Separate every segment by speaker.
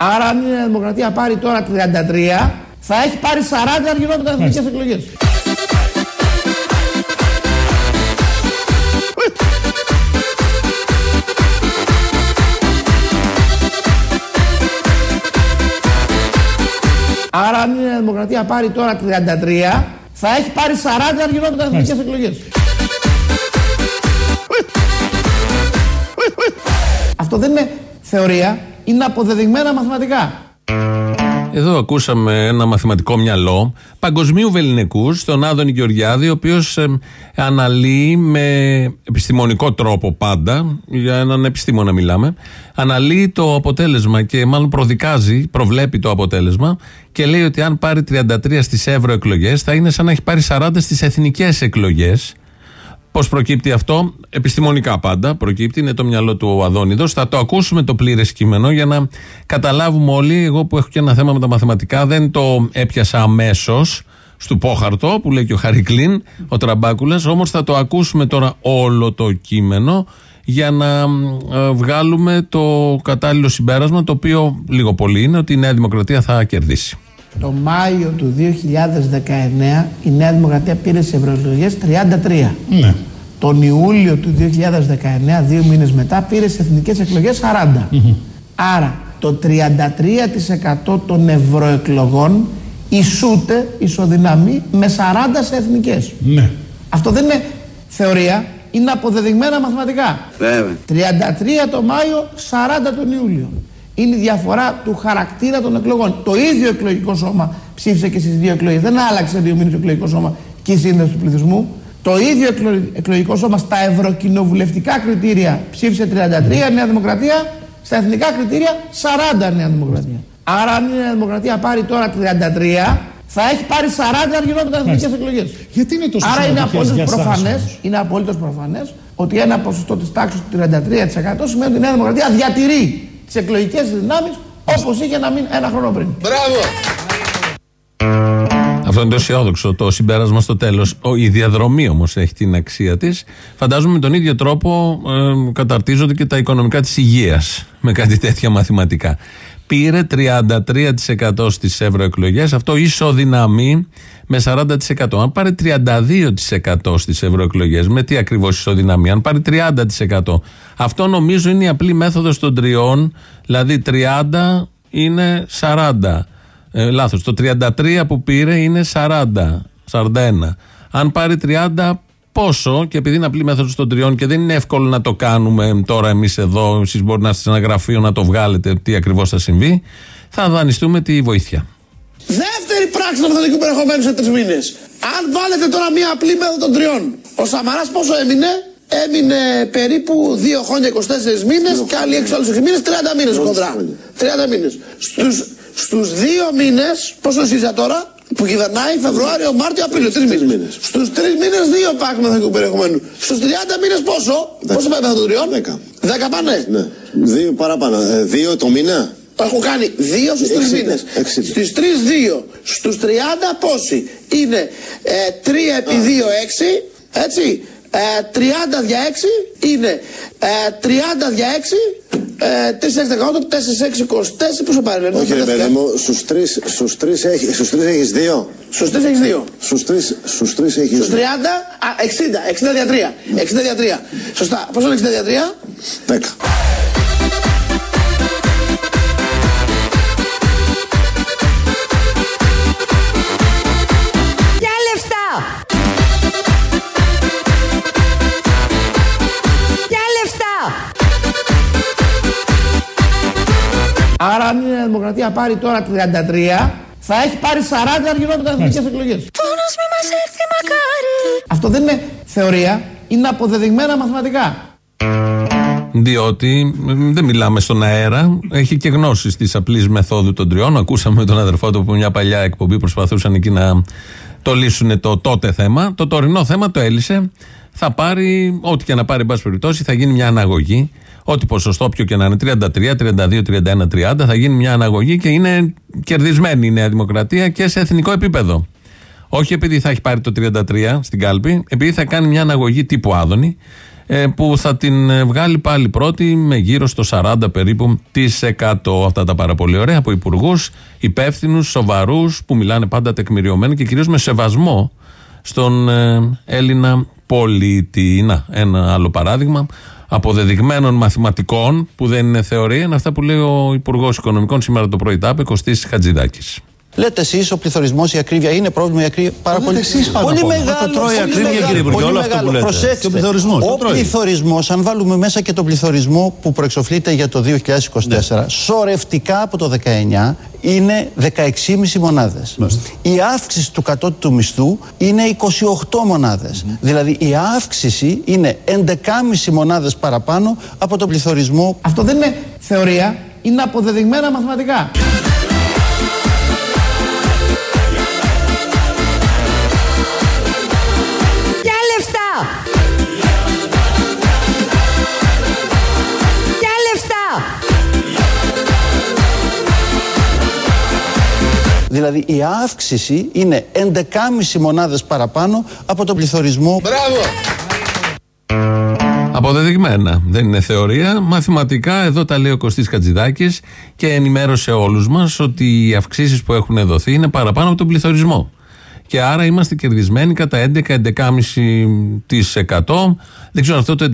Speaker 1: Άρα αν η Νέα Δημοκρατία πάρει τώρα 33, θα έχει πάρει 40 αν γινόταν εθνικές εκλογές. Άρα αν η Νέα Δημοκρατία πάρει τώρα 33, θα έχει πάρει 40 αν γινόταν εθνικές εκλογές. Αυτό δεν είναι θεωρία, είναι αποδεδειγμένα μαθηματικά.
Speaker 2: Εδώ ακούσαμε ένα μαθηματικό μυαλό παγκοσμίου βεληνικού, τον Άδωνη Γεωργιάδη, ο οποίος αναλύει με επιστημονικό τρόπο πάντα, για έναν επιστήμονα μιλάμε, αναλύει το αποτέλεσμα και μάλλον προδικάζει, προβλέπει το αποτέλεσμα και λέει ότι αν πάρει 33 στις ευρωεκλογές θα είναι σαν να έχει πάρει 40 στις εθνικές εκλογές. Πώς προκύπτει αυτό, επιστημονικά πάντα προκύπτει, είναι το μυαλό του ο Αδόνιδος. Θα το ακούσουμε το πλήρες κείμενο για να καταλάβουμε όλοι. Εγώ που έχω και ένα θέμα με τα μαθηματικά, δεν το έπιασα αμέσως στο πόχαρτο που λέει και ο Χαρικλίν, ο Τραμπάκουλας. Όμως θα το ακούσουμε τώρα όλο το κείμενο για να ε, βγάλουμε το κατάλληλο συμπέρασμα, το οποίο λίγο πολύ είναι ότι η Νέα Δημοκρατία θα κερδίσει.
Speaker 1: Το Μάιο του 2019 η Νέα Δημοκρατία πήρε σε ευρωεκλογές 33.
Speaker 3: Ναι.
Speaker 1: Τον Ιούλιο του 2019, δύο μήνες μετά, πήρε σε εθνικές εκλογές 40. Άρα το 33% των ευρωεκλογών ισούται, ισοδυναμεί με 40 σε εθνικές.
Speaker 3: Ναι.
Speaker 1: Αυτό δεν είναι θεωρία, είναι αποδεδειγμένα μαθηματικά.
Speaker 4: Βέβαια.
Speaker 1: 33 το Μάιο, 40 τον Ιούλιο. Είναι η διαφορά του χαρακτήρα των εκλογών. Το ίδιο εκλογικό σώμα ψήφισε και στις δύο εκλογές. Δεν άλλαξε δύο μήνες το εκλογικό σώμα και η σύνδεση του πληθυσμού. Το ίδιο εκλο- εκλογικό σώμα στα ευρωκοινοβουλευτικά κριτήρια ψήφισε 33 Νέα Δημοκρατία, στα εθνικά κριτήρια 40 Νέα Δημοκρατία. Άρα, αν η Νέα Δημοκρατία πάρει τώρα 33, θα έχει πάρει 40 αν γινόταν εθνικές εκλογές.
Speaker 3: Γιατί είναι τόσο
Speaker 1: Άρα είναι
Speaker 3: σημαντικές
Speaker 1: απολύτω
Speaker 3: για εσάς
Speaker 1: προφανέ
Speaker 3: όμως;
Speaker 1: είναι απολύτως προφανές ότι ένα ποσοστό της τάξης του 33% σημαίνει ότι η Νέα Δημοκρατία διατηρεί τις εκλογικές δυνάμεις όπως είχε να μην ένα χρόνο πριν.
Speaker 2: Αυτό είναι το αισιόδοξο, το συμπέρασμα στο τέλος. Η διαδρομή όμως έχει την αξία της. Φαντάζομαι με τον ίδιο τρόπο ε, καταρτίζονται και τα οικονομικά της υγείας με κάτι τέτοια μαθηματικά. Πήρε 33% στις ευρωεκλογές, αυτό ισοδυναμεί με 40%. Αν πάρει 32% στις ευρωεκλογές, με τι ακριβώς ισοδυναμεί, αν πάρει 30%. Αυτό νομίζω είναι η απλή μέθοδος των τριών, δηλαδή 30 είναι 40. Ε, λάθος, το 33 που πήρε είναι 40, 41. Αν πάρει 30 πόσο και επειδή είναι απλή μέθοδος των τριών και δεν είναι εύκολο να το κάνουμε τώρα εμείς εδώ, εσείς μπορεί να είστε σε ένα γραφείο να το βγάλετε τι ακριβώς θα συμβεί, θα δανειστούμε τη βοήθεια.
Speaker 5: Δεύτερη πράξη νομοθετικού περιεχομένου σε τρεις μήνες. Αν βάλετε τώρα μία απλή μέθοδο των τριών, ο Σαμαράς πόσο έμεινε, έμεινε περίπου 2 χρόνια 24 μήνες και άλλοι 6 άλλους 6 μήνες, 30 μήνες κοντρά. 30 μήνες. Στους στους δύο μήνες, πόσο ΣΥΡΙΖΑ τώρα, που κυβερνάει Φεβρουάριο, Μάρτιο, Απρίλιο, τρεις μήνες. Στους τρεις μήνες, δύο πάκ νομοθετικού περιεχομένου. Στους 30 μήνες πόσο, πόσο πάει μέθοδο των τριών, 10 πάνε;
Speaker 4: Ναι. Δύο παραπάνω. Ε, δύο το μήνα;
Speaker 5: Έχω κάνει δύο στους τρεις
Speaker 4: Εξήντα,
Speaker 5: μήνες.
Speaker 4: εξήντα.
Speaker 5: Στι τρεις δύο. Στους 30 πόσοι; Είναι ε, 3 επί 2 6. Έτσι. Ε, 30 δια 6 είναι ε, 30 δια 6. Ε, 4-18, 4-6-24, πόσο πάρει.
Speaker 4: Όχι, ρε παιδί μου, στους τρεις στους τρεις έχεις στους τρεις έχεις δύο.
Speaker 5: Στους τρεις έχεις δύο.
Speaker 4: Στους τρεις στους τρεις έχεις δύο.
Speaker 5: Στου 30, α, 60, 60 δια 3. 60 δια 3. Σωστά. Πόσο είναι 60 δια 3?
Speaker 6: 10.
Speaker 1: Άρα αν η Νέα Δημοκρατία πάρει τώρα 33, θα έχει πάρει 40 αν γινόταν εθνικές εκλογές.
Speaker 6: Πόνος μη μας έρθει μακάρι!
Speaker 1: Αυτό δεν είναι θεωρία, είναι αποδεδειγμένα μαθηματικά.
Speaker 2: Διότι μ, δεν μιλάμε στον αέρα, έχει και γνώσεις της απλής μεθόδου των τριών. Ακούσαμε τον αδερφό του που μια παλιά εκπομπή προσπαθούσαν εκεί να το λύσουν το τότε θέμα. Το τωρινό θέμα το έλυσε. Θα πάρει, ό,τι και να πάρει, εν πάση περιπτώσει, θα γίνει μια αναγωγή. Ό,τι ποσοστό πιο και να είναι, 33, 32, 31, 30, θα γίνει μια αναγωγή και είναι κερδισμένη η Νέα Δημοκρατία και σε εθνικό επίπεδο. Όχι επειδή θα έχει πάρει το 33 στην κάλπη, επειδή θα κάνει μια αναγωγή τύπου Άδωνη, ε, που θα την ε, βγάλει πάλι πρώτη με γύρω στο 40 περίπου της 100. Αυτά τα πάρα πολύ ωραία από υπουργούς, υπεύθυνους, σοβαρούς, που μιλάνε πάντα τεκμηριωμένοι και κυρίως με σεβασμό στον ε, Έλληνα πολίτη. Να, ένα άλλο παράδειγμα αποδεδειγμένων μαθηματικών που δεν είναι θεωρία είναι αυτά που λέει ο Υπουργός Οικονομικών σήμερα το πρωί τάπε, Κωστής Χατζηδάκης.
Speaker 3: Λέτε εσείς ο πληθωρισμός, η ακρίβεια είναι πρόβλημα η ακρίβεια. Πάρα πολύ,
Speaker 7: εσείς πάνω
Speaker 3: πολύ
Speaker 7: απ' όλα.
Speaker 3: μεγάλο.
Speaker 7: Το τρώει η
Speaker 3: πολύ
Speaker 7: ακρίβεια,
Speaker 3: μεγάλο,
Speaker 7: κύριε Υπουργέ,
Speaker 3: πολύ
Speaker 7: όλο αυτό
Speaker 3: μεγάλο.
Speaker 7: που λέτε.
Speaker 3: Προσέξτε.
Speaker 7: Και ο πληθωρισμός, το
Speaker 3: Ο
Speaker 7: τρώει.
Speaker 3: πληθωρισμός, αν βάλουμε μέσα και τον πληθωρισμό που προεξοφλείται για το 2024, σωρευτικά από το 19 είναι 16,5 μονάδες.
Speaker 7: Μάλιστα.
Speaker 3: Η αύξηση του κατώτατου μισθού είναι 28 μονάδες. Δηλαδή η αύξηση είναι 11,5 μονάδες παραπάνω από τον πληθωρισμό
Speaker 1: Αυτό δεν είναι θεωρία, είναι αποδεδειγμένα μαθηματικά.
Speaker 3: Δηλαδή η αύξηση είναι 11,5 μονάδες παραπάνω από τον πληθωρισμό
Speaker 2: Αποδεδειγμένα. Δεν είναι θεωρία. Μαθηματικά, εδώ τα λέει ο Κωστής Χατζηδάκης και ενημέρωσε όλους μας ότι οι αυξήσεις που έχουν δοθεί είναι παραπάνω από τον πληθωρισμό. Και άρα είμαστε κερδισμένοι κατά 11-11,5%. Δεν ξέρω αυτό το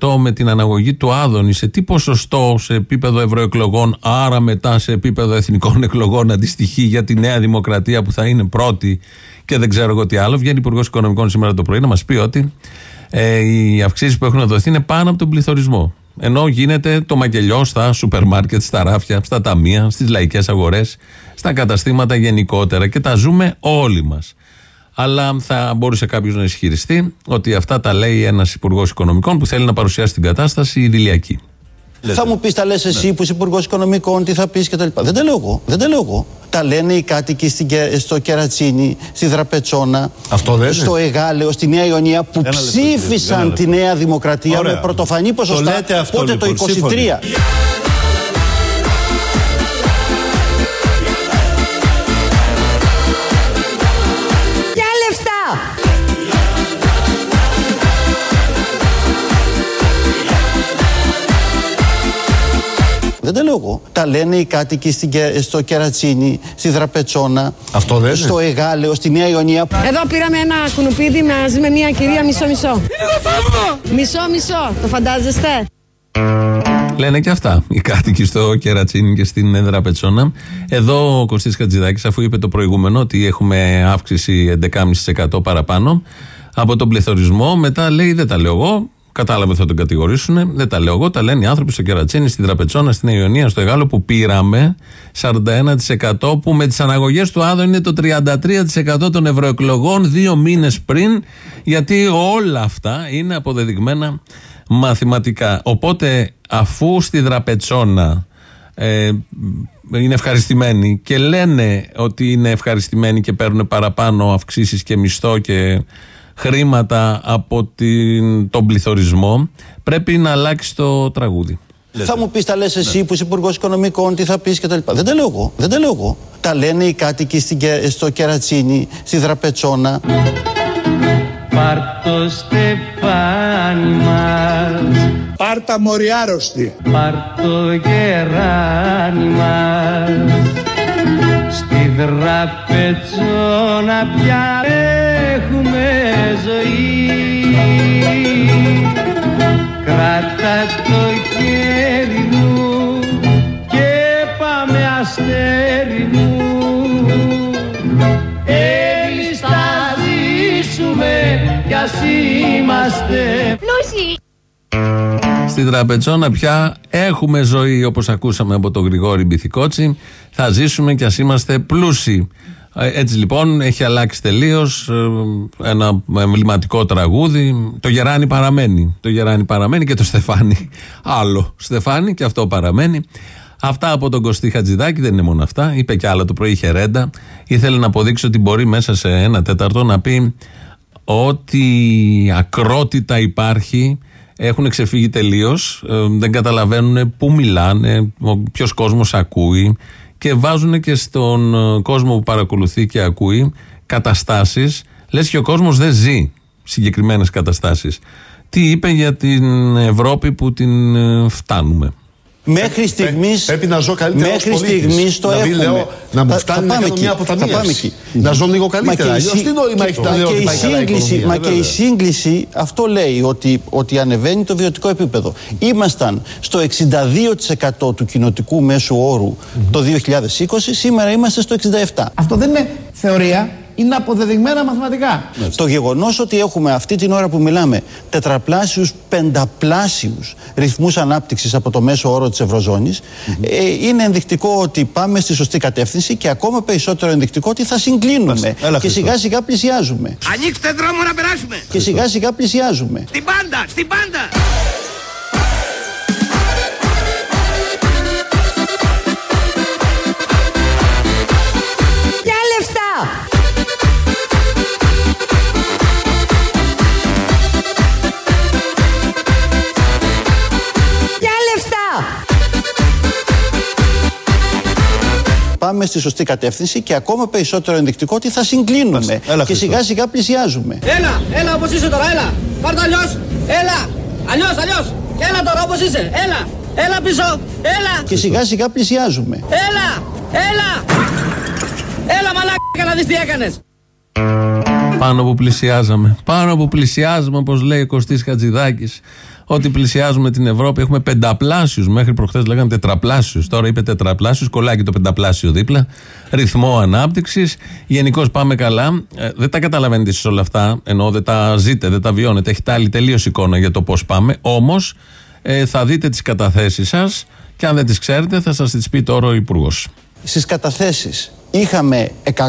Speaker 2: 11,5% με την αναγωγή του Άδωνη σε τι ποσοστό σε επίπεδο ευρωεκλογών, άρα μετά σε επίπεδο εθνικών εκλογών αντιστοιχεί για τη Νέα Δημοκρατία που θα είναι πρώτη και δεν ξέρω εγώ τι άλλο. Βγαίνει Υπουργός Οικονομικών σήμερα το πρωί να μας πει ότι ε, οι αυξήσεις που έχουν δοθεί είναι πάνω από τον πληθωρισμό. Ενώ γίνεται το μακελιός στα σούπερ μάρκετ, στα ράφια, στα ταμεία, στις λαϊκές αγορές, στα καταστήματα γενικότερα και τα ζούμε όλοι μας. Αλλά θα μπορούσε κάποιος να ισχυριστεί ότι αυτά τα λέει ένας υπουργός οικονομικών που θέλει να παρουσιάσει την κατάσταση ιδηλιακή.
Speaker 3: Θα μου πεις, τα λες εσύ
Speaker 7: Ναι.
Speaker 3: που είσαι υπουργός Οικονομικών, τι θα πεις κτλ. Δεν τα λέω εγώ. Δεν τα λέω εγώ. Τα λένε οι κάτοικοι στην, Κε- στο Κερατσίνη, στη Δραπετσόνα,
Speaker 7: Αυτό δεν είναι.
Speaker 3: στο Εγάλεο, στη Νέα Ιωνία που
Speaker 7: Ένα λεπτό, κύριε,
Speaker 3: ψήφισαν
Speaker 7: ένα
Speaker 3: τη
Speaker 7: λεπτό.
Speaker 3: Νέα Δημοκρατία
Speaker 7: Ωραία.
Speaker 3: με πρωτοφανή
Speaker 7: Το
Speaker 3: ποσοστά.
Speaker 7: λέτε αυτό,
Speaker 3: πότε
Speaker 7: λοιπόν,
Speaker 3: το 23.
Speaker 7: σύμφωνοι.
Speaker 3: Δεν τα λέω εγώ. Τα λένε οι κάτοικοι στην, Κε- στο Κερατσίνη, στη Δραπετσόνα,
Speaker 7: Αυτό δεν είναι.
Speaker 3: στο Εγάλεο, στη Νέα Ιωνία.
Speaker 6: Εδώ πήραμε ένα κουνουπίδι μαζί με μια κυρία μισό-μισό. Μισό-μισό, το φαντάζεστε;
Speaker 2: Λένε και αυτά οι κάτοικοι στο Κερατσίνη και στην Έδρα Πετσόνα. Εδώ ο Κωστής Χατζηδάκης αφού είπε το προηγούμενο ότι έχουμε αύξηση 11,5% παραπάνω από τον πληθωρισμό, μετά λέει δεν τα λέω εγώ, κατάλαβε ότι θα τον κατηγορήσουν, δεν τα λέω εγώ, τα λένε οι άνθρωποι στο Κερατσίνη, στην Τραπετσόνα, στην Ιωνία, στο Εγάλο που πήραμε 41% που με τις αναγωγές του Άδων είναι το 33% των ευρωεκλογών δύο μήνες πριν γιατί όλα αυτά είναι αποδεδειγμένα μαθηματικά. Οπότε αφού στη Δραπετσόνα ε, είναι ευχαριστημένοι και λένε ότι είναι ευχαριστημένοι και παίρνουν παραπάνω αυξήσεις και μισθό και χρήματα από την, τον πληθωρισμό πρέπει να αλλάξει το τραγούδι.
Speaker 3: Θα μου πεις, τα λες εσύ
Speaker 7: Ναι.
Speaker 3: που είσαι υπουργός Οικονομικών, τι θα πεις κτλ. Δεν τα λέω εγώ. Δεν τα λέω εγώ. Τα λένε οι κάτοικοι στην, Κε- στο Κερατσίνη, στη Δραπετσόνα.
Speaker 8: Πάρ' το στεφάνι μας
Speaker 5: Πάρτα μοριάρωστη.
Speaker 8: Πάρ' το γεράνι μας Στη δραπετσόνα πια έχουμε ζωή. Κράτα το
Speaker 2: Στην Τραπετσόνα πια έχουμε ζωή όπως ακούσαμε από τον Γρηγόρη Μπιθικότσι θα ζήσουμε κι ας είμαστε πλούσιοι Ε, έτσι λοιπόν έχει αλλάξει τελείως ένα εμβληματικό τραγούδι. Το Γεράνι παραμένει. Το Γεράνι παραμένει και το Στεφάνι. Άλλο Στεφάνι και αυτό παραμένει. Αυτά από τον Κωστή Χατζηδάκη δεν είναι μόνο αυτά. Είπε κι άλλα το πρωί, είχε ρέντα. Ήθελε να αποδείξει ότι μπορεί μέσα σε ένα τέταρτο να πει ότι ακρότητα υπάρχει έχουν ξεφύγει τελείως, δεν καταλαβαίνουν πού μιλάνε, ποιος κόσμος ακούει και βάζουν και στον ε, κόσμο που παρακολουθεί και ακούει καταστάσεις. Λες και ο κόσμος δεν ζει συγκεκριμένες καταστάσεις. Τι είπε για την Ευρώπη που την ε, φτάνουμε;
Speaker 3: Μέχρι στιγμή.
Speaker 7: Πρέπει να ζω καλύτερα.
Speaker 3: Μέχρι
Speaker 7: ως πολίτης.
Speaker 3: στιγμής το
Speaker 7: να μην
Speaker 3: έχουμε.
Speaker 7: λέω να μου
Speaker 3: Θα-
Speaker 7: φτάνει
Speaker 3: θα
Speaker 7: να
Speaker 3: πάμε
Speaker 7: κάνω
Speaker 3: εκεί.
Speaker 7: μια
Speaker 3: Θα πάμε
Speaker 7: αποταμίευση.
Speaker 3: εκεί.
Speaker 7: Να ζω λίγο
Speaker 3: Μα και
Speaker 7: καλύτερα.
Speaker 3: η
Speaker 7: Αλλιώς
Speaker 3: σύ-
Speaker 7: τι νόημα έχει
Speaker 3: μα
Speaker 7: να λέω
Speaker 3: και
Speaker 7: ότι
Speaker 3: η
Speaker 7: πάει καλά η
Speaker 3: σύγκληση-
Speaker 7: οικονομία,
Speaker 3: Μα και η
Speaker 7: βέβαια.
Speaker 3: σύγκληση αυτό λέει ότι, ότι ανεβαίνει το βιωτικό επίπεδο. Ήμασταν στο 62% του κοινοτικού μέσου όρου το 2020, σήμερα είμαστε στο 67%.
Speaker 1: Αυτό δεν είναι θεωρία, είναι αποδεδειγμένα μαθηματικά.
Speaker 3: Το γεγονός ότι έχουμε αυτή την ώρα που μιλάμε τετραπλάσιους, πενταπλάσιους ρυθμούς ανάπτυξης από το μέσο όρο της Ευρωζώνης ε, είναι ενδεικτικό ότι πάμε στη σωστή κατεύθυνση και ακόμα περισσότερο ενδεικτικό ότι θα συγκλίνουμε
Speaker 7: Μάλιστα. Έλα,
Speaker 3: και
Speaker 7: Χριστός.
Speaker 3: σιγά σιγά πλησιάζουμε.
Speaker 8: Ανοίξτε δρόμο να περάσουμε.
Speaker 3: Και σιγά σιγά πλησιάζουμε.
Speaker 8: Στην πάντα, στην πάντα.
Speaker 3: Πάμε στη σωστή κατεύθυνση και ακόμα περισσότερο ενδεικτικό ότι θα συγκλίνουμε
Speaker 7: Μάλιστα. Έλα,
Speaker 3: και
Speaker 7: Χριστό.
Speaker 3: σιγά σιγά πλησιάζουμε.
Speaker 8: Έλα, έλα όπως είσαι τώρα, έλα. Πάρ' το αλλιώς. Έλα. Αλλιώς, αλλιώς. Έλα τώρα όπως είσαι. Έλα. Έλα πίσω. Έλα.
Speaker 3: Και σιγά σιγά πλησιάζουμε.
Speaker 8: Έλα. Έλα. Έλα μαλάκα να δεις τι έκανες.
Speaker 2: Πάνω που πλησιάζαμε. Πάνω που πλησιάζουμε, όπως λέει ο Κωστής Χατζηδάκης. Ότι πλησιάζουμε την Ευρώπη, έχουμε πενταπλάσιους. Μέχρι προχθές λέγανε τετραπλάσιους. Τώρα είπε τετραπλάσιους, κολλάει και το πενταπλάσιο δίπλα. Ρυθμό ανάπτυξης. Γενικώς πάμε καλά. Ε, δεν τα καταλαβαίνετε εσείς όλα αυτά, ενώ δεν τα ζείτε, δεν τα βιώνετε. Έχετε άλλη τελείως εικόνα για το πώς πάμε. Όμως ε, θα δείτε τις καταθέσεις σας και αν δεν τις ξέρετε, θα σας τις πει τώρα ο Υπουργός.
Speaker 3: Στις καταθέσεις είχαμε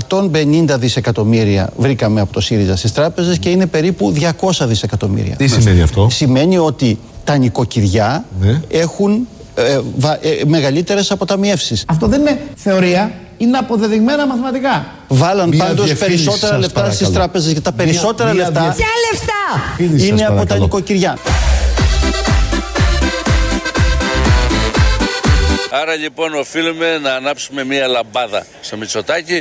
Speaker 3: 150 δισεκατομμύρια βρήκαμε από το ΣΥΡΙΖΑ στις τράπεζες και είναι περίπου 200 δισεκατομμύρια.
Speaker 7: Τι σημαίνει αυτό;
Speaker 3: Σημαίνει ότι τα νοικοκυριά
Speaker 7: Ναι.
Speaker 3: έχουν ε, βα- ε, μεγαλύτερες αποταμιεύσεις.
Speaker 1: Αυτό δεν είναι θεωρία, είναι αποδεδειγμένα μαθηματικά.
Speaker 3: Βάλαν
Speaker 7: Μία
Speaker 3: πάντως
Speaker 7: διευκρίνηση
Speaker 3: περισσότερα
Speaker 7: σας
Speaker 3: λεφτά στις
Speaker 7: παρακαλώ.
Speaker 3: τράπεζες και τα
Speaker 7: Μία-
Speaker 3: περισσότερα
Speaker 7: μία
Speaker 3: λεφτά
Speaker 7: διευ-
Speaker 6: Για λεφτά!
Speaker 7: Φίλοι σας
Speaker 3: είναι από τα
Speaker 7: παρακαλώ.
Speaker 3: νοικοκυριά.
Speaker 9: Άρα λοιπόν οφείλουμε να ανάψουμε μία λαμπάδα στο Μητσοτάκι.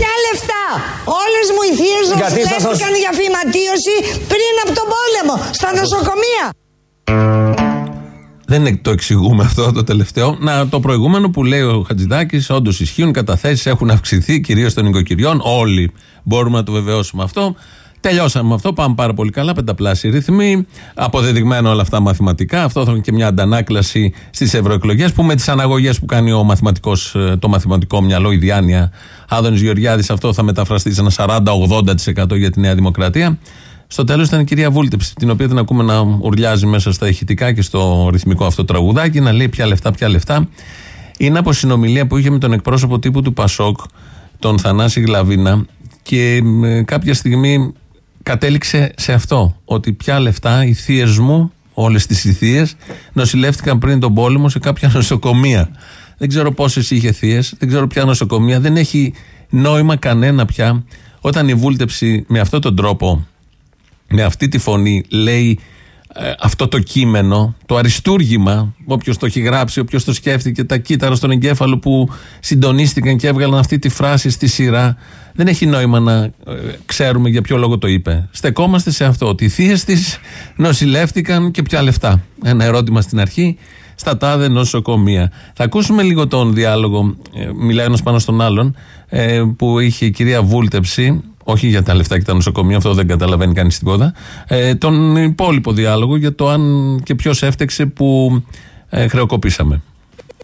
Speaker 6: Για λεφτά! Όλες μου οι θείες
Speaker 7: Γιατί θα σας-
Speaker 6: νοσηλεύτηκαν για φυματίωση πριν από τον πόλεμο, στα νοσοκομεία.
Speaker 2: Δεν είναι- το εξηγούμε αυτό το τελευταίο. Να, το προηγούμενο που λέει ο Χατζηδάκης, όντως ισχύουν, οι καταθέσεις έχουν αυξηθεί κυρίως των οικοκυριών. Όλοι μπορούμε να το βεβαιώσουμε αυτό. Τελειώσαμε με αυτό. Πάμε πάρα πολύ καλά. Πενταπλάσιοι ρυθμοί. Αποδεδειγμένα όλα αυτά μαθηματικά. Αυτό θα είναι και μια αντανάκλαση στις ευρωεκλογές που με τις αναγωγές που κάνει ο μαθηματικός, ε, το μαθηματικό μυαλό, η διάνοια Άδωνης Γεωργιάδης, αυτό θα μεταφραστεί σε ένα 40-80% για τη Νέα Δημοκρατία. Στο τέλος ήταν η κυρία Βούλτεψη, την οποία την ακούμε να ουρλιάζει μέσα στα ηχητικά και στο ρυθμικό αυτό τραγουδάκι, να λέει ποια λεφτά, ποια λεφτά. Είναι από συνομιλία που είχε με τον εκπρόσωπο τύπου του Πασόκ, τον Θανάση Γλαβίνα, και ε, κάποια στιγμή κατέληξε σε αυτό. Ότι ποια λεφτά οι θείες μου, όλες τις θείες, νοσηλεύτηκαν πριν τον πόλεμο σε κάποια νοσοκομεία. Δεν ξέρω πόσες είχε θείες, δεν ξέρω ποια νοσοκομεία. Δεν έχει νόημα κανένα πια όταν η βούλτεψη με αυτόν τον τρόπο με αυτή τη φωνή λέει ε, αυτό το κείμενο, το αριστούργημα, όποιος το έχει γράψει, όποιος το σκέφτηκε, τα κύτταρα στον εγκέφαλο που συντονίστηκαν και έβγαλαν αυτή τη φράση στη σειρά, δεν έχει νόημα να ε, ξέρουμε για ποιο λόγο το είπε. Στεκόμαστε σε αυτό, ότι οι θείες της νοσηλεύτηκαν και ποια λεφτά. Ένα ερώτημα στην αρχή, στα τάδε νοσοκομεία. Θα ακούσουμε λίγο τον διάλογο, ε, μιλάει ένας πάνω στον άλλον, ε, που είχε η κυρία Βούλτεψη, όχι για τα λεφτά και τα νοσοκομεία, αυτό δεν καταλαβαίνει κανείς τίποτα. Ε, τον υπόλοιπο διάλογο για το αν και ποιος έφτεξε που ε, χρεοκοπήσαμε.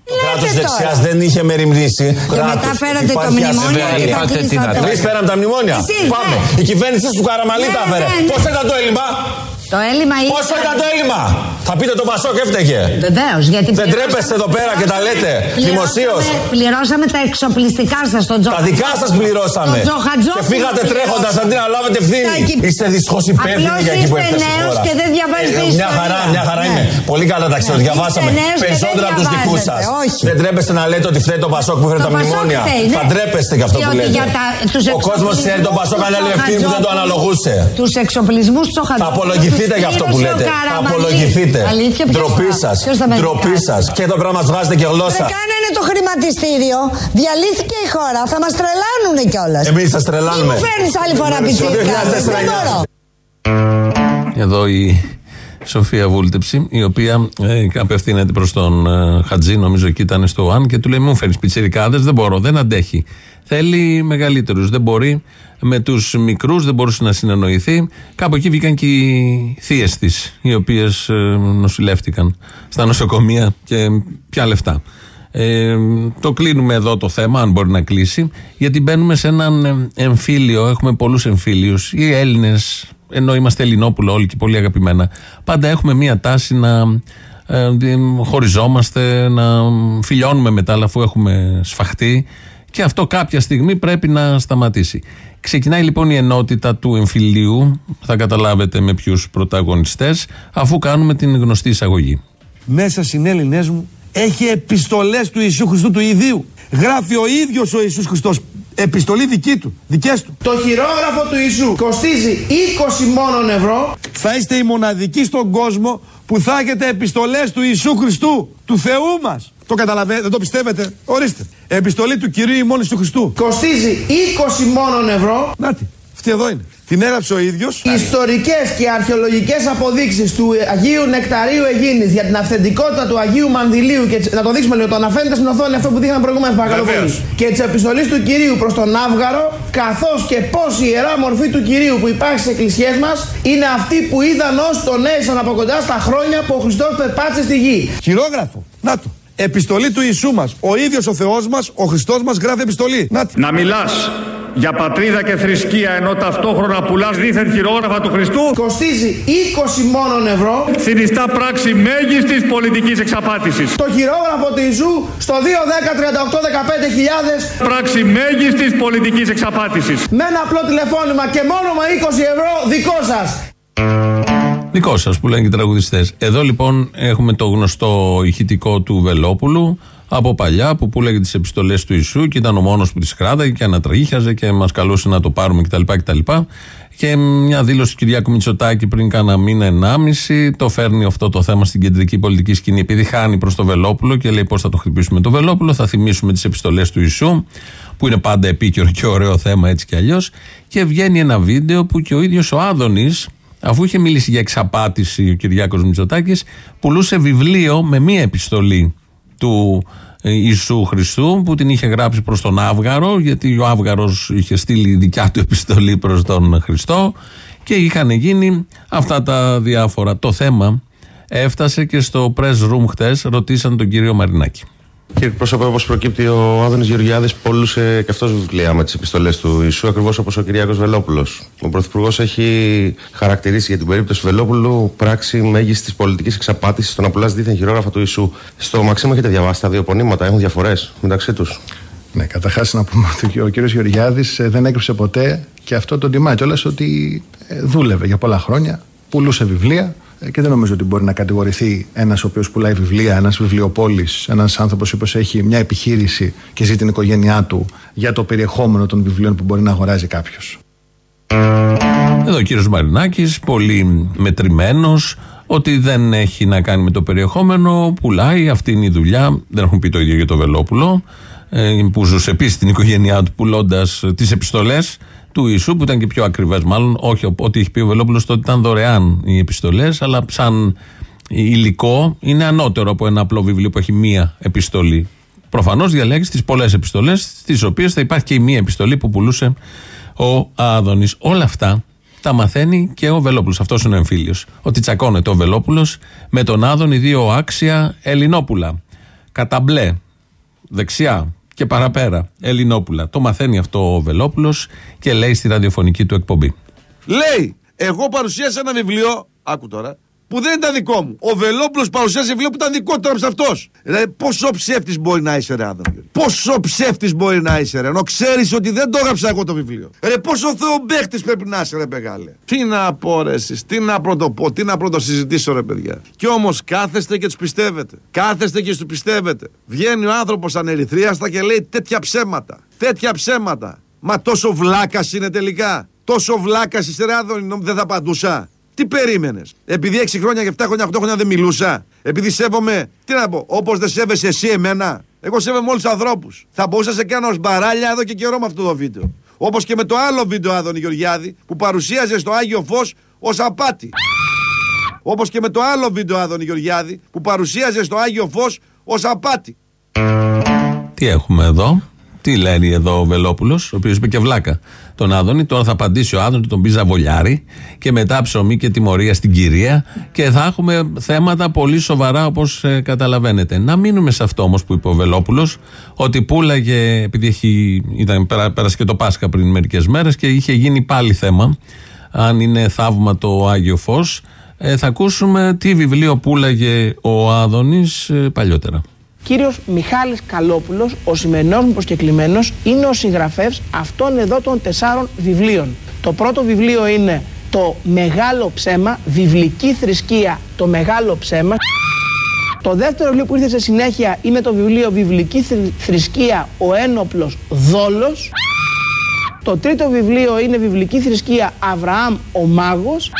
Speaker 10: Το κράτος
Speaker 6: Λέτε
Speaker 10: δεξιάς
Speaker 6: τώρα.
Speaker 10: δεν είχε μεριμνήσει.
Speaker 6: Και μετά φέρατε το μνημόνιο και τα κλείσατε.
Speaker 10: Εμείς φέραμε τα μνημόνια.
Speaker 6: Εσείς,
Speaker 10: Πάμε.
Speaker 6: ναι.
Speaker 10: Η κυβέρνηση του Καραμαλή
Speaker 6: Ναι,
Speaker 10: τα έφερε.
Speaker 6: ναι, ναι.
Speaker 10: Πώς ήταν το έλλειμμα;
Speaker 7: Το έλλειμμα είναι.
Speaker 10: Πόσο ήταν το έλλειμμα! Θα πείτε το Πασόκ έφταιγε.
Speaker 7: Βεβαίως, γιατί.
Speaker 10: Δεν τρέπεστε εδώ πέρα και τα λέτε δημοσίως.
Speaker 7: Πληρώσαμε τα εξοπλιστικά σας στον Τζο.
Speaker 10: Τα δικά σας πληρώσαμε.
Speaker 7: Τον Τζοχατζόφιλο
Speaker 10: Και φύγατε
Speaker 7: πληρώσαμε.
Speaker 10: τρέχοντας αντί να λάβετε
Speaker 7: Τα
Speaker 10: ευθύνη.
Speaker 7: εκεί-
Speaker 10: Είστε δυστυχώς υπεύθυνοι
Speaker 7: Απλώς
Speaker 10: για εκεί που
Speaker 7: είστε
Speaker 10: έφτασε η
Speaker 7: νέος
Speaker 10: χώρα.
Speaker 7: και δεν διαβάζετε
Speaker 10: Ε, Μια
Speaker 7: ιστορία.
Speaker 10: χαρά, μια χαρά
Speaker 7: Ναι.
Speaker 10: είμαι. Πολύ καλά τα ξέρω,
Speaker 7: Ναι,
Speaker 10: διαβάσαμε.
Speaker 7: είστε νέος και
Speaker 10: Περισσότερα
Speaker 7: δεν
Speaker 10: από τους δικούς σας.
Speaker 7: διαβάζετε, όχι.
Speaker 10: Δεν τρέπεστε να λέτε ότι φταίει το Πασόκ που έφερε
Speaker 7: Το
Speaker 10: τα
Speaker 7: Πασόκ
Speaker 10: μνημόνια.
Speaker 7: φταίει, ναι.
Speaker 10: Θα τρέπεστε για αυτό που
Speaker 7: Διότι
Speaker 10: λέτε.
Speaker 7: για τα- τους
Speaker 10: Ο κόσμος ξέρει τον Πασόκ
Speaker 7: εξοπλισμούς
Speaker 10: ανέλαβε
Speaker 7: του
Speaker 10: ευθύνη που δεν το
Speaker 7: Χατζόπουλου.
Speaker 10: αναλογούσε.
Speaker 7: Τους εξοπλισμούς του Τζοχατζόφιλου.
Speaker 10: Θα απολογηθείτε για αυτό που
Speaker 7: πλήρωσε ο
Speaker 10: λέτε. Θα
Speaker 7: Καραμανλής.
Speaker 10: απολογηθείτε.
Speaker 7: Αλήθεια, ποιος
Speaker 10: Ντροπή
Speaker 7: θα-
Speaker 10: σας.
Speaker 7: ποιος θα με
Speaker 10: Ντροπή
Speaker 7: δικάσει.
Speaker 10: σας. Και εδώ πρέπει να μας βγάζετε και γλώσσα.
Speaker 7: Δεν κάνανε το χρηματιστήριο. Διαλύθηκε η χώρα. Θα μας τρελάνουνε κιόλας.
Speaker 10: Εμείς σας τρελάνουμε.
Speaker 7: Μην μου φέρνεις άλλη φορά
Speaker 10: Το
Speaker 7: πιτσίρικα.
Speaker 10: 2004
Speaker 7: Δεν μπορώ.
Speaker 2: Εδώ η Σοφία Βούλτεψη, η οποία ε, απευθύνεται προς τον ε, Χατζή, νομίζω εκεί ήταν στο ΟΑΝ και του λέει: Μου φέρνεις πιτσιρικάδες, δεν μπορώ, δεν αντέχει. Θέλει μεγαλύτερους, δεν μπορεί με τους μικρούς, δεν μπορούσε να συνεννοηθεί. Κάπου εκεί βγήκαν και οι θείες της, οι οποίες νοσηλεύτηκαν στα νοσοκομεία και πια λεφτά. Ε, το κλείνουμε εδώ το θέμα, αν μπορεί να κλείσει, γιατί μπαίνουμε σε έναν ε, εμφύλιο. Έχουμε πολλούς εμφύλιους. Οι Έλληνες, ενώ είμαστε Ελληνόπουλο όλοι και πολύ αγαπημένα, πάντα έχουμε μία τάση να ε, δι- χωριζόμαστε, να φιλιώνουμε μετά, αλλά αφού έχουμε σφαχτεί. Και αυτό κάποια στιγμή πρέπει να σταματήσει. Ξεκινάει λοιπόν η ενότητα του εμφυλίου, θα καταλάβετε με ποιους πρωταγωνιστές, αφού κάνουμε την γνωστή εισαγωγή.
Speaker 11: μέσα συνέλληνέ μου έχει επιστολές του Ιησού Χριστού του ιδίου. Γράφει ο ίδιος ο Ιησούς Χριστός επιστολή δική του, δικές του.
Speaker 1: Το χειρόγραφο του Ιησού κοστίζει 20 μόνον ευρώ.
Speaker 11: Θα είστε οι μοναδικοί στον κόσμο που θα έχετε επιστολές του Ιησού Χριστού, του Θεού μας. Το καταλαβαίνετε, δεν το πιστεύετε; Ορίστε. Επιστολή του κυρίου ημών Ιησού Χριστού.
Speaker 1: Κοστίζει 20 μόνον ευρώ.
Speaker 11: Νάτι, αυτή εδώ είναι. Την έγραψε ο ίδιος.
Speaker 1: Ιστορικές και αρχαιολογικές αποδείξεις του Αγίου Νεκταρίου Αιγίνης για την αυθεντικότητα του Αγίου Μανδυλίου και της- να το δείξουμε λίγο, το αναφέρετε στην οθόνη αυτό που δείχναμε προηγουμένως παρακαλώ
Speaker 11: Βεβαίως.
Speaker 1: πολύ. Και της επιστολής του Κυρίου προς τον Άβγαρο καθώς και πως η Ιερά Μορφή του Κυρίου που υπάρχει στις εκκλησιές μας είναι αυτή που είδαν ως τον έζησαν από κοντά στα χρόνια που ο Χριστός περπάτησε στη γη.
Speaker 11: Χειρόγραφο. Να το. Επιστολή του Ιησού μας. Ο ίδιος ο Θεός μας, ο Χριστός μας γράφει επιστολή. Να
Speaker 12: Να μιλάς για πατρίδα και θρησκεία ενώ ταυτόχρονα πουλάς δίθεν χειρόγραφα του Χριστού
Speaker 1: Κοστίζει 20 μόνον ευρώ
Speaker 12: συνιστά πράξη μέγιστης πολιτικής εξαπάτησης.
Speaker 1: το χειρόγραφο του Ιησού στο 2, 10, 38, 15 χιλιάδες
Speaker 12: Πράξη μέγιστης πολιτικής εξαπάτησης.
Speaker 1: με ένα απλό τηλεφώνημα και μόνο με 20 ευρώ δικό σας.
Speaker 2: Δικό σας που λένε και οι τραγουδιστές. Εδώ λοιπόν έχουμε το γνωστό ηχητικό του Βελόπουλου από παλιά που πουλέγε τις επιστολές του Ιησού και ήταν ο μόνος που τις κράταγε και ανατραγίχιαζε και μας καλούσε να το πάρουμε κτλ. κτλ. Και μια δήλωση του Κυριάκου Μητσοτάκη πριν κάνα μήνα ενάμιση το φέρνει αυτό το θέμα στην κεντρική πολιτική σκηνή επειδή χάνει προς το Βελόπουλο και λέει πώς θα το χτυπήσουμε το Βελόπουλο. Θα θυμίσουμε τις επιστολές του Ιησού που είναι πάντα επίκαιρο και ωραίο θέμα έτσι κι αλλιώς. Και βγαίνει ένα βίντεο που και ο ίδιος ο Άδωνης αφού είχε μιλήσει για εξαπάτηση ο Κυριάκος Μητσοτάκης πουλούσε βιβλίο με μία επιστολή του ε, Ιησού Χριστού που την είχε γράψει προς τον Άβγαρο γιατί ο Άβγαρος είχε στείλει δικιά του επιστολή προς τον Χριστό και είχαν γίνει αυτά τα διάφορα. Το θέμα έφτασε και στο press room χτες ρωτήσαν τον κύριο Μαρινάκη.
Speaker 13: Κύριε πρόσωπε, όπως προκύπτει, ο Άδωνης Γεωργιάδης πώλησε και αυτός βιβλία με τις επιστολές του Ιησού, ακριβώς όπως ο Κυριάκος Βελόπουλος. Ο Πρωθυπουργός έχει χαρακτηρίσει για την περίπτωση Βελόπουλου πράξη μέγιστης πολιτικής εξαπάτησης το να πουλάς δίθεν χειρόγραφα του Ιησού. Στο Μαξίμου έχετε διαβάσει τα δύο πονήματα, έχουν διαφορές μεταξύ τους.
Speaker 14: Ναι, καταρχάς να πούμε ότι ο κύριος Γεωργιάδης δεν έκρυψε ποτέ και αυτό το τιμά κιόλα ότι ε, δούλευε για πολλά χρόνια, πουλούσε βιβλία ε, και δεν νομίζω ότι μπορεί να κατηγορηθεί ένας ο οποίος πουλάει βιβλία, ένας βιβλιοπόλης, ένας άνθρωπος ο οποίος έχει μια επιχείρηση και ζει την οικογένειά του για το περιεχόμενο των βιβλίων που μπορεί να αγοράζει κάποιος.
Speaker 2: Εδώ ο κύριος Μαρινάκης, πολύ μετρημένος, ότι δεν έχει να κάνει με το περιεχόμενο, πουλάει, αυτή είναι η δουλειά. Δεν έχουν πει το ίδιο για το Βελόπουλο, ε, που ζούσε επίσης στην οικογένειά του πουλώντας τις επιστολές του Ιησού, που ήταν και πιο ακριβές, μάλλον. Όχι ό,τι έχει πει ο Βελόπουλος, τότε ήταν δωρεάν οι επιστολές, αλλά σαν υλικό είναι ανώτερο από ένα απλό βιβλίο που έχει μία επιστολή. Προφανώς διαλέγεις τις πολλές επιστολές, στις οποίες θα υπάρχει και η μία επιστολή που πουλούσε ο Άδωνης. Όλα αυτά τα μαθαίνει και ο Βελόπουλος. Αυτός είναι ο εμφύλιος. Ότι τσακώνεται ο Βελόπουλος με τον Άδωνη δύο άξια Ελληνόπουλα. Κατά μπλε, δεξιά και παραπέρα Ελληνόπουλα. Το μαθαίνει αυτό ο Βελόπουλος και λέει στη ραδιοφωνική του εκπομπή.
Speaker 11: Λέει, εγώ παρουσίασα ένα βιβλίο άκου τώρα, που δεν ήταν δικό μου. Ο Βελόπουλος παρουσίασε βιβλίο που ήταν δικό του, έγραψε αυτός. Δηλαδή, πόσο ψεύτης μπορεί να είσαι, ρε άνθρωπο. Πόσο ψεύτης μπορεί να είσαι, ρε; Ενώ ξέρεις ότι δεν το έγραψα εγώ το βιβλίο. Ρε, πόσο θεομπέχτη πρέπει να είσαι, ρε, μεγάλε; Τι να πω, ρε, εσείς, τι να πρωτοπώ, τι να πρωτοσυζητήσω, ρε, παιδιά. Κι όμως κάθεστε και τους πιστεύετε. Κάθεστε και τους πιστεύετε. Βγαίνει ο άνθρωπος ανερυθρίαστα και λέει τέτοια ψέματα. Τέτοια ψέματα. Μα τόσο βλάκας είναι τελικά. Τόσο βλάκας είσαι, ρε, Άδωνη, δεν θα απαντούσα. Τι περίμενες; Επειδή 6 χρόνια και 7 χρόνια, 8 χρόνια δεν μιλούσα. Επειδή σέβομαι. Τι να πω, όπως δεν σέβεσαι εσύ εμένα. Εγώ σέβομαι όλους τους ανθρώπους. Θα μπορούσα να σε κάνω ως μπαράλια εδώ και καιρό με αυτό το βίντεο. Όπως και με το άλλο βίντεο Άδωνη Γεωργιάδη που παρουσίαζες στο Άγιο Φως ως απάτη. Όπως και με το άλλο βίντεο Άδωνη Γεωργιάδη που παρουσίαζες στο Άγιο Φως ως απάτη.
Speaker 2: Τι έχουμε εδώ; Τι λέει εδώ ο Βελόπουλος, ο οποίος είπε και βλάκα τον Άδωνη. Τώρα θα απαντήσει ο Άδωνη, τον πει Ζαβολιάρη και μετά ψωμί και τιμωρία στην κυρία. Και θα έχουμε θέματα πολύ σοβαρά όπως καταλαβαίνετε. Να μείνουμε σε αυτό όμως που είπε ο Βελόπουλος, ότι πούλαγε, επειδή έχει, ήταν, πέρασε και το Πάσχα πριν μερικές μέρες και είχε γίνει πάλι θέμα, αν είναι θαύμα το Άγιο Φως. Ε, θα ακούσουμε τι βιβλίο πούλαγε ο Άδωνης ε, παλιότερα.
Speaker 15: Κύριος Μιχάλης Καλόπουλος, ο σημερινός μου προσκεκλημένος, είναι ο συγγραφέας αυτών εδώ των τεσσάρων βιβλίων. Το πρώτο βιβλίο είναι το Μεγάλο Ψέμα, βιβλική θρησκεία, το Μεγάλο Ψέμα. Το δεύτερο βιβλίο που ήρθε σε συνέχεια είναι το βιβλίο Βιβλική θρησκεία, ο ένοπλος δόλος. Το τρίτο βιβλίο είναι Βιβλική θρησκεία, Αβραάμ ο μάγος.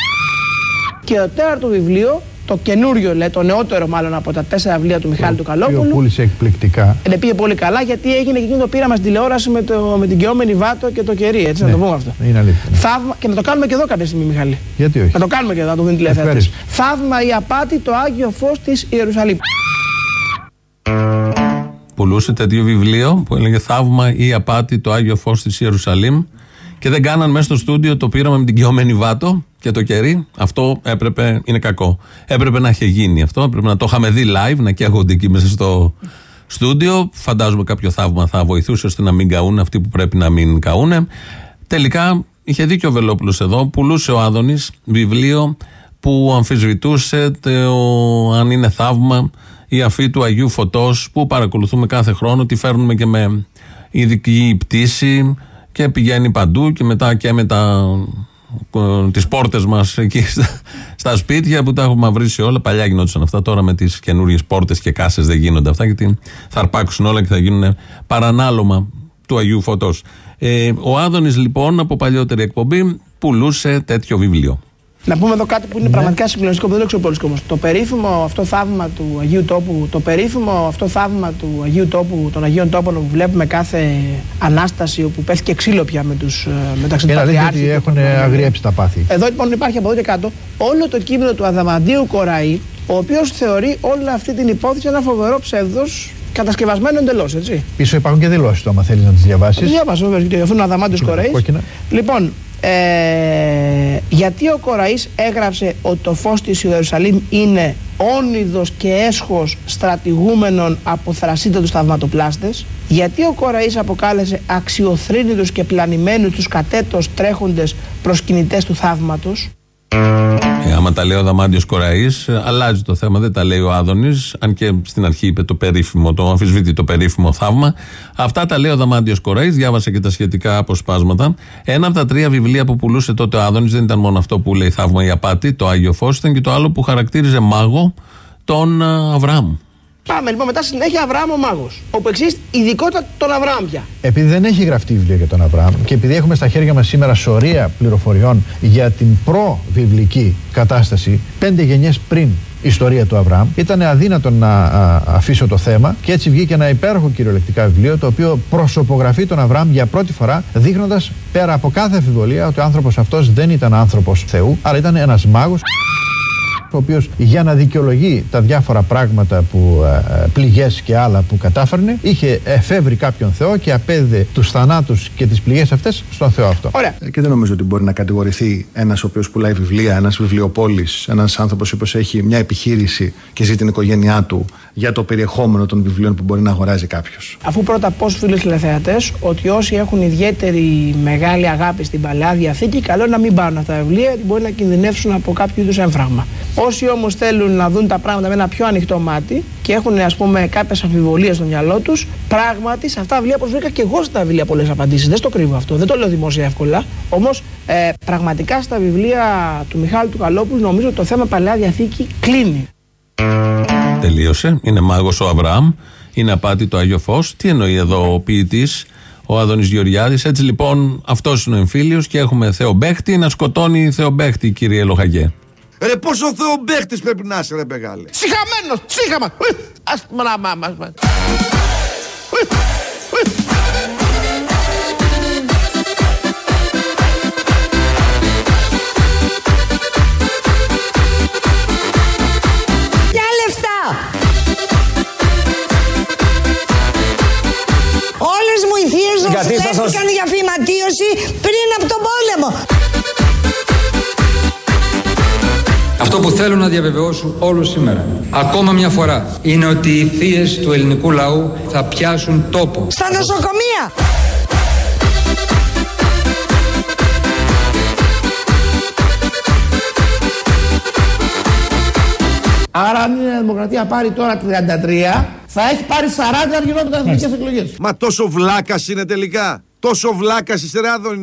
Speaker 15: Και το τέταρτο βιβλίο το καινούριο, λέει, το νεότερο μάλλον από τα τέσσερα βιβλία του Μιχάλη του Καλόπουλου.
Speaker 16: Το πούλησε εκπληκτικά.
Speaker 15: Ε, πήγε πολύ καλά γιατί έγινε και εκείνο το πείραμα στην τηλεόραση με, το, με την καιόμενη Βάτο και το κερί. Έτσι,
Speaker 16: ναι,
Speaker 15: να το πούμε αυτό.
Speaker 16: Είναι αλήθεια.
Speaker 15: Θαύμα, και να το κάνουμε και εδώ κάποια στιγμή, Μιχάλη.
Speaker 16: Γιατί όχι;
Speaker 15: Να το κάνουμε και εδώ, να το δουν τηλεθέτε. Θαύμα η απάτη, το άγιο φως της Ιερουσαλήμ.
Speaker 2: Πουλούσε τέτοιο βιβλίο που έλεγε Θαύμα ή Απάτη, το Άγιο Φως της Ιερουσαλήμ και δεν κάναν μέσα στο στούντιο το πείραμα με την κοιόμενη βάτο και το κερί. Αυτό έπρεπε, είναι κακό. Έπρεπε να είχε γίνει αυτό. Έπρεπε να το είχαμε δει live, να καίγονται εκεί μέσα στο στούντιο. Φαντάζομαι κάποιο θαύμα θα βοηθούσε ώστε να μην καούν αυτοί που πρέπει να μην καούν. Τελικά είχε δίκιο ο Βελόπουλος εδώ. Πουλούσε ο Άδωνης βιβλίο που αμφισβητούσε το αν είναι θαύμα η αφή του Αγίου Φωτός που παρακολουθούμε κάθε χρόνο, τη φέρνουμε και με ειδική πτήση και πηγαίνει παντού και μετά και με τα, τις πόρτες μας εκεί στα, στα σπίτια που τα έχουμε μαυρίσει όλα. Παλιά γινόντουσαν αυτά, τώρα με τις καινούριες πόρτες και κάσες δεν γίνονται αυτά γιατί θα αρπάξουν όλα και θα γίνουν παρανάλωμα του Αγίου Φωτός. Ε, ο Άδωνης λοιπόν από παλιότερη εκπομπή πουλούσε τέτοιο βιβλίο.
Speaker 15: Να πούμε εδώ κάτι που είναι
Speaker 16: Ναι.
Speaker 15: πραγματικά συγκλονιστικό που δεν το ξέρω πολλοί Το περίφημο αυτό θαύμα του Αγίου Τόπου, το περίφημο αυτό θαύμα του Αγίου Τόπου, των Αγίων Τόπων που βλέπουμε κάθε ανάσταση όπου πέφτει και ξύλο πια με τους μεταξύ
Speaker 16: Είναι
Speaker 15: των
Speaker 16: αλήθεια
Speaker 15: πατριάρχων
Speaker 16: ότι
Speaker 15: και
Speaker 16: έχουν
Speaker 15: των-
Speaker 16: αγριέψει τα πάθη.
Speaker 15: Εδώ λοιπόν υπάρχει από εδώ και κάτω όλο το κείμενο του Αδαμαντίου Κοραή, ο οποίος θεωρεί όλη αυτή την υπόθεση ένα φοβερό ψεύδος κατασκευασμένο εντελώς, έτσι.
Speaker 16: Πίσω υπάρχουν και δηλώσεις του, άμα θέλεις να τις διαβάσεις.
Speaker 15: Το διάβασα βέβαια, γιατί αυτό είναι ο Αδαμάντιος Κοραής.
Speaker 16: κόκκινα.
Speaker 15: Λοιπόν, ε, γιατί ο Κοραής έγραψε ότι το φως της Ιερουσαλήμ είναι όνειδος και έσχος στρατηγούμενων από θρασίτατους θαυματοπλάστες; Γιατί ο Κοραής αποκάλεσε αξιοθρύνητους και πλανημένους τους κατέτος τρέχοντες προσκυνητές του θαύματος;
Speaker 2: Ε, άμα τα λέει ο Δαμάντιος Κοραής, αλλάζει το θέμα. Δεν τα λέει ο Άδωνης, αν και στην αρχή είπε το περίφημο, το αμφισβήτη το περίφημο θαύμα. Αυτά τα λέει ο Δαμάντιος Κοραής, διάβασε και τα σχετικά αποσπάσματα. Ένα από τα τρία βιβλία που πουλούσε τότε ο Άδωνης δεν ήταν μόνο αυτό που λέει Θαύμα η Απάτη, το Άγιο Φως, ήταν και το άλλο που χαρακτήριζε μάγο τον α, Αβραάμ.
Speaker 15: Πάμε λοιπόν μετά συνέχεια Αβραάμ ο Μάγος όπου εξής ειδικότητα τον Αβραάμ πια
Speaker 16: Επειδή δεν έχει γραφτεί βιβλίο για τον Αβραάμ και επειδή έχουμε στα χέρια μας σήμερα σωρία πληροφοριών για την προ-βιβλική κατάσταση πέντε γενιές πριν ιστορία του Αβραάμ, ήταν αδύνατο να α, αφήσω το θέμα και έτσι βγήκε ένα υπέροχο κυριολεκτικά βιβλίο το οποίο προσωπογραφεί τον Αβραάμ για πρώτη φορά, δείχνοντας πέρα από κάθε αμφιβολία ότι ο άνθρωπος αυτός δεν ήταν άνθρωπος Θεού, αλλά ήταν ένας μάγος. Ο οποίος για να δικαιολογεί τα διάφορα πράγματα που πληγές και άλλα που κατάφερνε, είχε εφεύρει κάποιον Θεό και απέδιδε τους θανάτους και τις πληγές αυτές στον Θεό αυτό.
Speaker 1: Ωραία.
Speaker 14: Ε, Και δεν νομίζω ότι μπορεί να κατηγορηθεί ένας ο οποίος πουλάει βιβλία, ένας βιβλιοπόλης, ένας άνθρωπος ο οποίος έχει μια επιχείρηση και ζει την οικογένειά του για το περιεχόμενο των βιβλίων που μπορεί να αγοράζει κάποιος.
Speaker 15: Αφού πρώτα πω στου φίλου τηλεθεατές ότι όσοι έχουν ιδιαίτερη μεγάλη αγάπη στην παλαιά διαθήκη, καλό να μην πάρουν αυτά τα βιβλία γιατί μπορεί να κινδυνεύσουν από κάποιο είδους έμφραγμα. Όσοι όμως θέλουν να δουν τα πράγματα με ένα πιο ανοιχτό μάτι και έχουν ας πούμε κάποιες αμφιβολίες στο μυαλό τους, πράγματι σε αυτά τα βιβλία προσβήκα και εγώ στα βιβλία πολλές απαντήσεις. Δεν στο κρύβω αυτό, δεν το λέω δημόσια εύκολα. Όμως ε, πραγματικά στα βιβλία του Μιχάλη του Καλόπουλου νομίζω ότι το θέμα παλαιά διαθήκη κλείνει.
Speaker 2: Τελείωσε. Είναι μάγος ο Αβραάμ. Είναι απάτη το Άγιο Φως. Τι εννοεί εδώ ο ποιητής, ο Άδωνης Γεωργιάδης. Έτσι λοιπόν, αυτός είναι ο εμφύλιος και έχουμε Θεομπέχτη να σκοτώνει Θεομπέχτη, κύριε Λοχαγέ.
Speaker 11: Ρε πόσο θεομπέχτης πρέπει να είσαι ρε μεγάλε.
Speaker 1: Συχαμένος, συχαμα. Ας πούμε να μα,
Speaker 10: Γιατί σας-
Speaker 7: νοσηλεύτηκαν για φυματίωση πριν από τον πόλεμο.
Speaker 17: Αυτό που θέλω να διαβεβαιώσω όλους σήμερα, ακόμα μια φορά, είναι ότι οι θείες του ελληνικού λαού θα πιάσουν τόπο.
Speaker 7: Στα νοσοκομεία.
Speaker 1: Άρα αν η Νέα Δημοκρατία πάρει τώρα 33, θα έχει πάρει 40 αν γινόταν τα εθνικές εκλογές.
Speaker 11: Μα τόσο βλάκας είναι τελικά. Τόσο βλάκας είσαι ρε Άδωνη.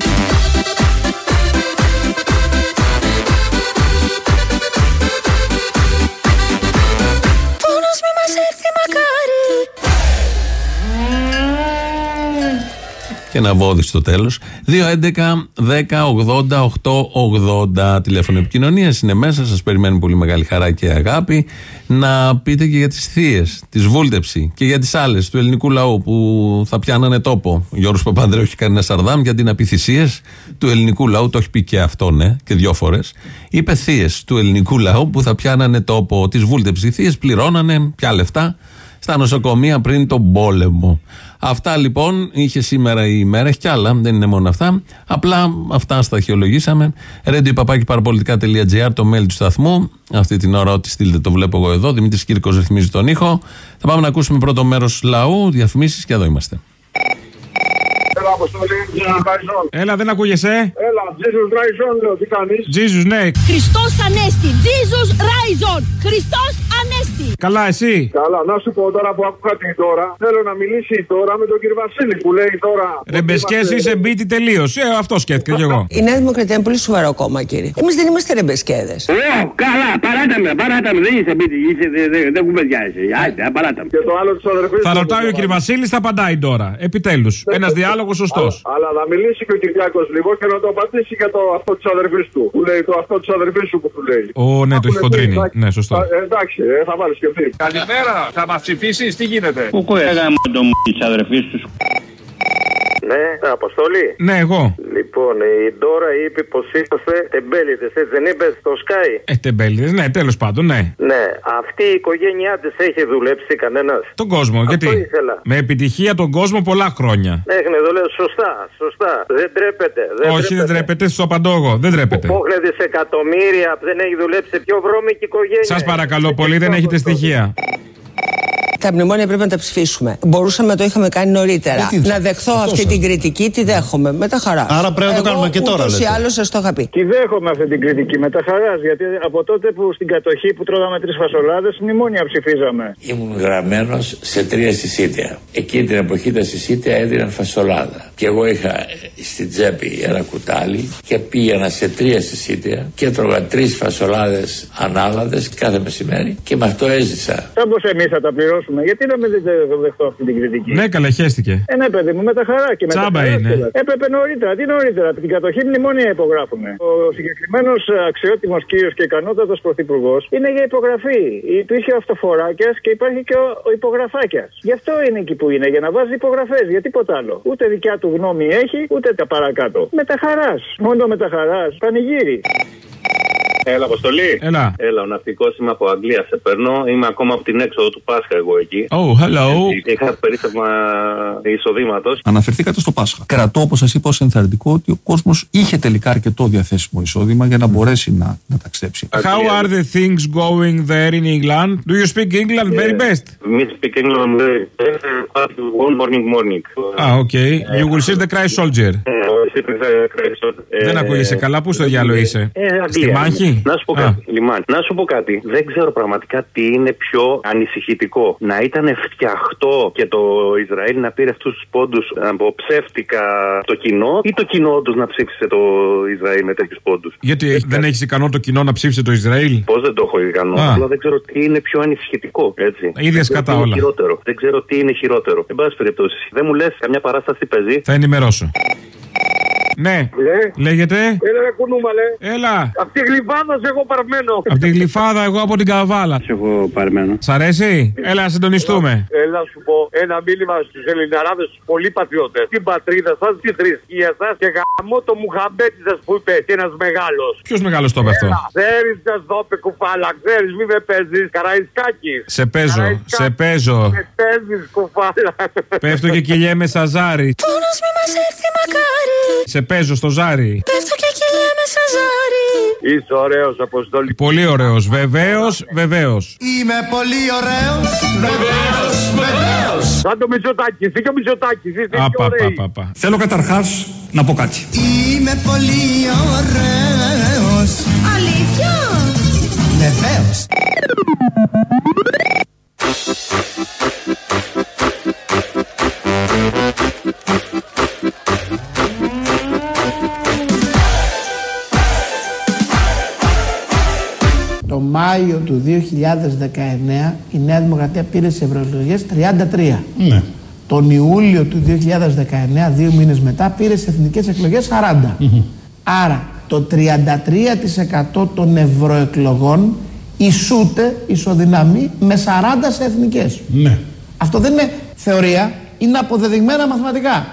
Speaker 2: Και ένα βόδι στο τέλος. 2.11.10.80.880 τηλέφωνο επικοινωνίας είναι μέσα. Σας περιμένουν πολύ μεγάλη χαρά και αγάπη. Να πείτε και για τις θείες, τη βούλτεψη και για τις άλλες του ελληνικού λαού που θα πιάνανε τόπο. Ο Γιώργος Παπανδρέου έχει κάνει ένα σαρδάμ για την απειθυσίε του ελληνικού λαού. Το έχει πει και αυτό, ναι, και δυο φορές. Είπε θείες του ελληνικού λαού που θα πιάνανε τόπο τη βούλτεψη. Οι θείες πληρώνανε πια λεφτά στα νοσοκομεία πριν τον πόλεμο. Αυτά λοιπόν είχε σήμερα η ημέρα, έχει κι άλλα, δεν είναι μόνο αυτά. Απλά αυτά στα αρχαιολογήσαμε. radio.papakiparapolitica.gr το mail του σταθμού. Αυτή την ώρα, ό,τι στείλετε το βλέπω εγώ εδώ. Δημήτρης Κύρκος ρυθμίζει τον ήχο. Θα πάμε να ακούσουμε πρώτο μέρος λαού, διαφημίσεις και εδώ είμαστε.
Speaker 18: Έλα, Αποστολή, Risen.
Speaker 19: Έλα, δεν ακούγεσαι;
Speaker 18: Έλα, Jesus Risen, λέω, τι κάνεις;
Speaker 19: Jesus, ναι.
Speaker 20: Χριστός Ανέστη Jesus Risen Χριστός Ανέστη
Speaker 19: Καλά, εσύ;
Speaker 18: Καλά, να σου πω τώρα που άκουγα την τώρα, θέλω να μιλήσει τώρα με τον κύριο Βασίλη που λέει τώρα.
Speaker 19: Ρεμπεσκέ
Speaker 18: ότι είμαστε-
Speaker 19: είσαι μπίτι τελείως. Ε, αυτό σκέφτηκα κι εγώ.
Speaker 21: Η Νέα Δημοκρατία είναι πολύ σοβαρό κόμμα, κύριε. Εμείς δεν είμαστε ρεμπεσκέδες.
Speaker 22: Ω, καλά, παράτα με, παράτα με. Δεν είσαι μπίτι, είσαι, δεν δε, δε κουβεντιάζεσαι. Άιτε, παράτα με.
Speaker 18: Και το άλλο του αδερφού.
Speaker 19: Θα ρωτάει ο κ. Βασίλης, θα απαντάει τώρα. Επιτέλους. Ένας διάλογος σωστός.
Speaker 18: Αλλά να μιλήσει και ο Κυριάκος λίγο και να το απαντήσει για το αυτό της αδερφής του. Που λέει το αυτό της αδερφής σου που του λέει.
Speaker 19: Ω, ναι, το έχει χοντρίνει.
Speaker 18: Εντάξει.
Speaker 19: Ναι, σωστό.
Speaker 18: Ε, εντάξει, ε, θα βάλεις και αυτή.
Speaker 19: Καλημέρα, θα μας ψηφίσεις, τι γίνεται;
Speaker 22: Κουκού έγαμε το μου της αδερφής του.
Speaker 23: Ναι, Αποστολή.
Speaker 19: Ναι, εγώ.
Speaker 23: Λοιπόν, η Ντόρα είπε πως είσαστε τεμπέλητε, έτσι δεν είπες στο Sky;
Speaker 19: Ε, τεμπέληδες, ναι, τέλος πάντων, ναι.
Speaker 23: Ναι, αυτή η οικογένειά της έχει δουλέψει κανένας;
Speaker 19: Τον κόσμο, γιατί.
Speaker 23: ήθελα.
Speaker 19: Με επιτυχία τον κόσμο πολλά χρόνια.
Speaker 23: Ναι, ναι, το λέω σωστά, σωστά. Δεν τρέπεται. Δεν
Speaker 19: Όχι, δεν τρέπεται, στο απαντώ εγώ. Δεν τρέπεται.
Speaker 23: Πόχνε δισεκατομμύρια δεν έχει δουλέψει σε πιο βρώμικη οικογένεια.
Speaker 19: Σας παρακαλώ πολύ, δεν έχετε στοιχεία.
Speaker 21: Τα μνημόνια πρέπει να τα ψηφίσουμε. Μπορούσαμε να το είχαμε κάνει νωρίτερα.
Speaker 24: Γιατί,
Speaker 21: να δεχθώ
Speaker 24: αυτός
Speaker 21: αυτή
Speaker 24: είναι.
Speaker 21: την κριτική, τη δέχομαι. Με τα χαρά.
Speaker 24: Άρα πρέπει να το κάνουμε και τώρα,
Speaker 21: Ούτως ή
Speaker 24: λέτε.
Speaker 21: άλλως σας το είχα πει.
Speaker 18: Τη δέχομαι αυτή την κριτική με τα χαράς. Γιατί από τότε που στην κατοχή που τρώγαμε τρεις φασολάδες, μνημόνια ψηφίζαμε.
Speaker 25: Ήμουν γραμμένος σε τρία συσίτια. Εκείνη την εποχή τα συσίτια έδιναν φασολάδα. Και εγώ είχα ε, στην τσέπη ένα κουτάλι και πήγαινα σε τρία συσίτια και έτρωγα τρεις φασολάδες ανάλαδες κάθε μεσημέρι και με αυτό έζησα.
Speaker 18: Όπω εμείς θα τα πληρώσουμε, γιατί να μην δε- δεχτώ αυτή την κριτική;
Speaker 19: Ναι, καλά, χαίστηκε.
Speaker 18: Ε, ναι, παιδί μου, με τα χαρά και με
Speaker 19: Τσάμπα
Speaker 18: τα χαρά.
Speaker 19: είναι.
Speaker 18: και- Έπρεπε νωρίτερα. Τι νωρίτερα. Από την κατοχή μνημόνια υπογράφουμε. Ο συγκεκριμένος αξιότιμος κύριος και ικανότατος πρωθυπουργός είναι για υπογραφή. Υπήρχε ο αυτοφοράκιας και υπάρχει και ο, ο υπογραφάκιας. Γι' αυτό είναι εκεί που είναι, για να βάζει υπογραφές. Για τίποτα άλλο. Ούτε δικιά του γνώμη έχει, ούτε τα παρακάτω. Με τα χαράς. Μόνο με τα χαράς. Πανηγύρι.
Speaker 26: Έλα, Αποστολή.
Speaker 19: Έλα.
Speaker 26: Έλα, ο ναυτικός είμαι από Αγγλία. Σε παίρνω. Είμαι ακόμα από την έξοδο του Πάσχα, εγώ εκεί.
Speaker 19: Oh, hello.
Speaker 26: Είχα περίσσευμα εισοδήματος.
Speaker 27: Αναφερθήκατε στο Πάσχα. Κρατώ, όπως σας είπα, ως ενθαρρυντικό ότι ο κόσμος είχε τελικά αρκετό διαθέσιμο εισόδημα για να μπορέσει να, να ταξιδέψει.
Speaker 19: How are the things going there in England? Do you speak England very best?
Speaker 26: We speak England very best. One morning morning.
Speaker 19: Ah, okay. You will see the Christ soldier. Δεν ακούγεσαι καλά, πού στο διάλογο είσαι;
Speaker 26: Ε, Αγγλία.
Speaker 19: Στη μάχη;
Speaker 26: Να σου πω
Speaker 19: Α.
Speaker 26: κάτι. Λιμάνι. Να σου πω κάτι. Δεν ξέρω πραγματικά τι είναι πιο ανησυχητικό. Να ήταν φτιαχτό και το Ισραήλ να πήρε αυτούς τους πόντους από ψεύτικα το κοινό ή το κοινό όντω να ψήφισε το Ισραήλ με τέτοιους πόντους;
Speaker 19: Γιατί δεν έχεις ικανό το κοινό να ψήφισε το Ισραήλ;
Speaker 26: Πώς δεν το έχω ικανό.
Speaker 19: Α.
Speaker 26: Απλά δεν ξέρω τι είναι πιο ανησυχητικό. Έτσι.
Speaker 19: ίδια
Speaker 26: Δεν ξέρω
Speaker 19: σκατά
Speaker 26: τι είναι
Speaker 19: όλα.
Speaker 26: Χειρότερο. Δεν ξέρω τι είναι χειρότερο. Εν πάση περιπτώσει, δεν μου λες καμιά παράσταση τι παίζει.
Speaker 19: Θα ενημερώσω. Ναι. Λέγεται;
Speaker 18: Έλα, ρε κουνούμαλε.
Speaker 19: Έλα.
Speaker 18: Απ' τη γλυφάδα σε εγώ παρμένο.
Speaker 19: Από τη γλυφάδα, εγώ από την καβάλα.
Speaker 26: Εγώ παρμένο.
Speaker 19: Σ' αρέσει; Έλα, να συντονιστούμε.
Speaker 18: Έλα να σου πω ένα μήνυμα στους Ελληναράδες, στους πολύ πατριώτες. Την πατρίδα σας, τη θρησκεία σα και γαμώ το Μουχαμπέτη σας που είπε και ένας μεγάλος.
Speaker 19: Ποιος μεγάλος το είπε αυτό;
Speaker 18: Ξέρεις να δώπε κουφάλα, ξέρεις, μη με παίζεις. Καραϊσκάκι.
Speaker 19: Σε παίζω, σε παίζω.
Speaker 18: Με παίζεις κουφάλα.
Speaker 19: Πέφτω και κυλιέμαι σαν ζάρι.
Speaker 20: Πόνος μη μας έρθει μακάρι
Speaker 19: Σε παίζω στο ζάρι.
Speaker 20: Πέφτω και κυλιέμαι σαν ζάρι
Speaker 18: Είσαι ωραίος, Αποστόλη.
Speaker 19: Πολύ ωραίος. Βεβαίως, βεβαίως.
Speaker 18: Είμαι πολύ ωραίος. Βεβαίως, βεβαίως. Σαν το Μητσοτάκη, είσαι και ο Μητσοτάκης. Είστε πιο
Speaker 19: Απα,
Speaker 18: ωραίοι.
Speaker 19: πα, πα, πα.
Speaker 27: Θέλω καταρχάς να πω κάτι.
Speaker 20: Είμαι πολύ ωραίος Αλήθεια;
Speaker 18: Βεβαίως.
Speaker 1: Το Μάιο του 2019 η Νέα Δημοκρατία πήρε σε ευρωεκλογές 33.
Speaker 27: Ναι.
Speaker 1: Τον Ιούλιο του 2019, δύο μήνες μετά, πήρε σε εθνικές εκλογές 40. Άρα το 33% των ευρωεκλογών ισούται, ισοδυναμεί με 40 σε εθνικές.
Speaker 27: Ναι.
Speaker 1: Αυτό δεν είναι θεωρία, είναι αποδεδειγμένα μαθηματικά.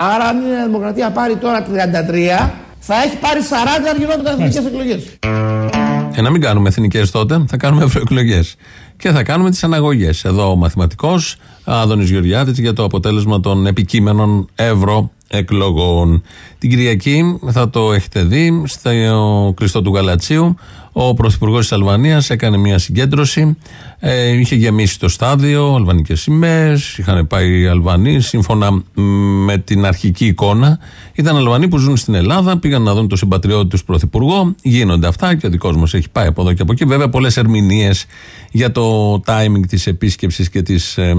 Speaker 1: Άρα αν η Νέα Δημοκρατία πάρει τώρα 33, θα έχει πάρει 40 αν γινόταν εθνικές εκλογές.
Speaker 2: Ε, να μην κάνουμε εθνικές τότε, θα κάνουμε ευρωεκλογές. Και θα κάνουμε τις αναγωγές. Εδώ ο μαθηματικός Άδωνης Γεωργιάδη για το αποτέλεσμα των επικείμενων ευρωεκλογών. Την Κυριακή θα το έχετε δει στο κλειστό του Γαλατσίου. Ο Πρωθυπουργός της Αλβανίας έκανε μια συγκέντρωση. Ε, είχε γεμίσει το στάδιο, αλβανικές σημαίες. Είχαν πάει οι Αλβανοί σύμφωνα μ, με την αρχική εικόνα. Ήταν Αλβανοί που ζουν στην Ελλάδα, πήγαν να δουν το συμπατριώτη τους Πρωθυπουργό. Γίνονται αυτά και ο δικός μας έχει πάει από εδώ και από εκεί. Βέβαια, πολλές ερμηνείες για το timing της επίσκεψης και της ε,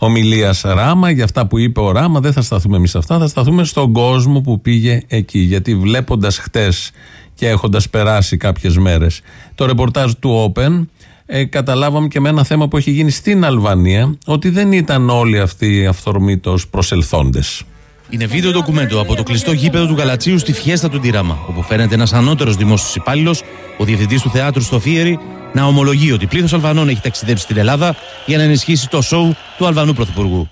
Speaker 2: ομιλίας Ράμα. Για αυτά που είπε ο Ράμα, δεν θα σταθούμε εμείς σε αυτά. Θα σταθούμε στον κόσμο που πήγε εκεί. Γιατί βλέποντας χτες και έχοντας περάσει κάποιες μέρες το ρεπορτάζ του Open, ε, καταλάβαμε και με ένα θέμα που έχει γίνει στην Αλβανία ότι δεν ήταν όλοι αυτοί αυθορμήτως προσελθόντες.
Speaker 21: Είναι βίντεο ντοκουμέντο από το κλειστό γήπεδο του Γαλατσίου στη Φιέστα του Τυράμα, όπου φαίνεται ένας ανώτερος δημόσιος υπάλληλος, ο διευθυντής του θεάτρου στο Φίερι, να ομολογεί ότι πλήθος Αλβανών έχει ταξιδέψει στην Ελλάδα για να ενισχύσει το σοου του Αλβανού Πρωθυπουργού.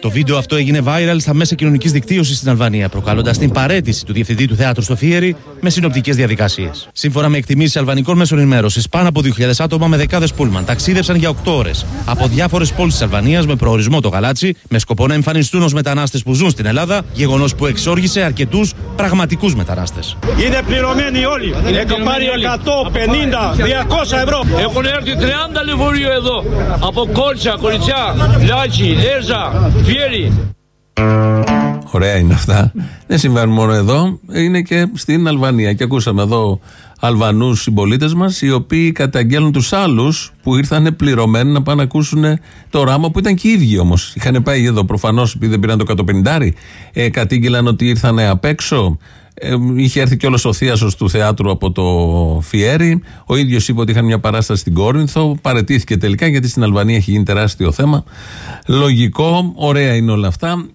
Speaker 21: Το βίντεο αυτό έγινε viral στα μέσα κοινωνικής δικτύωσης στην Αλβανία, προκαλώντας την παρέτηση του διευθυντή του θεάτρου στο Φίερι με συνοπτικές διαδικασίες. Σύμφωνα με εκτιμήσεις αλβανικών μέσων ενημέρωσης, πάνω από 2.000 άτομα με δεκάδες πούλμαν ταξίδευσαν για 8 ώρες από διάφορες πόλεις της Αλβανίας με προορισμό το Γαλάτσι, με σκοπό να εμφανιστούν ως μετανάστες που ζουν στην Ελλάδα, γεγονός που εξόργησε αρκετούς πραγματικούς μετανάστε.
Speaker 28: Είναι πληρωμένοι όλοι. Έχουν πάρει 150, 200 ευρώ.
Speaker 29: Έχουν έρθει 30 λεωφορείο εδώ. Από Κόλτσα, Κοριτσιά, Λάτσι, Λέρζα, Φιέρι.
Speaker 2: Ωραία είναι αυτά. Δεν συμβαίνουν μόνο εδώ, είναι και στην Αλβανία. Και ακούσαμε εδώ Αλβανούς συμπολίτες μας, οι οποίοι καταγγέλνουν τους άλλους που ήρθαν πληρωμένοι να πάνε να ακούσουν το ράμα που ήταν και οι ίδιοι όμως. Είχαν πάει εδώ προφανώς επειδή δεν πήραν το 150. Ε, κατήγγειλαν ότι ήρθαν απ' έξω. Ε, είχε έρθει κιόλα ο θείασος του θεάτρου από το Φιέρι. Ο ίδιος είπε ότι είχαν μια παράσταση στην Κόρινθο. Παρετήθηκε τελικά γιατί στην Αλβανία έχει γίνει τεράστιο θέμα. Λογικό, ωραία είναι όλα αυτά.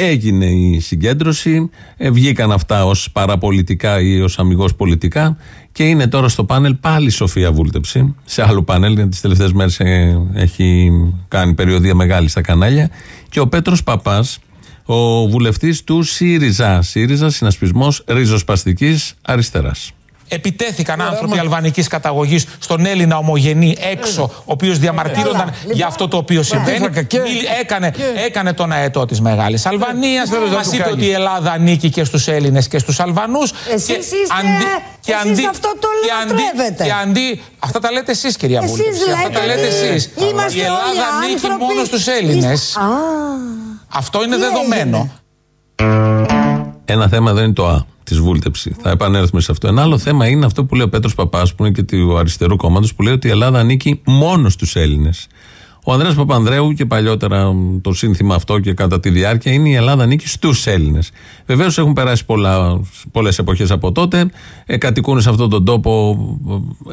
Speaker 2: Έγινε η συγκέντρωση, ε, βγήκαν αυτά ως παραπολιτικά ή ως αμυγός πολιτικά και είναι τώρα στο πάνελ πάλι η Σοφία Βούλτεψη. Σε άλλο πάνελ, γιατί τις τελευταίες μέρες έχει κάνει περιοδία μεγάλη στα κανάλια. Και ο Πέτρος Παπάς, ο βουλευτής του ΣΥΡΙΖΑ. ΣΥΡΙΖΑ, συνασπισμός ριζοσπαστικής αριστεράς.
Speaker 30: Επιτέθηκαν άνθρωποι αλβανικής καταγωγής στον Έλληνα ομογενή έξω, ο οποίος διαμαρτύρονταν για αυτό το οποίο συμβαίνει. Μίλη- Έκανε, έκανε τον αετό της Μεγάλης Αλβανίας. Μας είπε ότι η Ελλάδα ανήκει και στους Έλληνες και στους Αλβανούς.
Speaker 7: Εσείς είστε- εσείς αυτό το λατρεύετε.
Speaker 30: Και αντί. Αυτά τα λέτε εσείς, κυρία
Speaker 7: Εσείς
Speaker 30: Βούλτεψη. Αυτά τα
Speaker 7: λέτε
Speaker 30: λέτε
Speaker 7: ότι
Speaker 30: εσείς.
Speaker 7: είμαστε
Speaker 30: Η Ελλάδα
Speaker 7: όλοι
Speaker 30: ανήκει
Speaker 7: άνθρωποι.
Speaker 30: μόνο στου Έλληνες.
Speaker 7: Είστε- Α,
Speaker 30: Αυτό είναι
Speaker 7: Τι
Speaker 30: δεδομένο.
Speaker 2: Ένα θέμα δεν είναι το Α της βούλτεψη. Θα επανέλθουμε σε αυτό. Ένα άλλο θέμα είναι αυτό που λέει ο Πέτρος Παπάς, που είναι και του αριστερού κόμματος, που λέει ότι η Ελλάδα ανήκει μόνος στους Έλληνες. Ο Ανδρέας Παπανδρέου και παλιότερα μ, το σύνθημα αυτό και κατά τη διάρκεια είναι η Ελλάδα ανήκει στους Έλληνες. Βεβαίως έχουν περάσει πολλές εποχές από τότε. Ε, κατοικούν σε αυτόν τον τόπο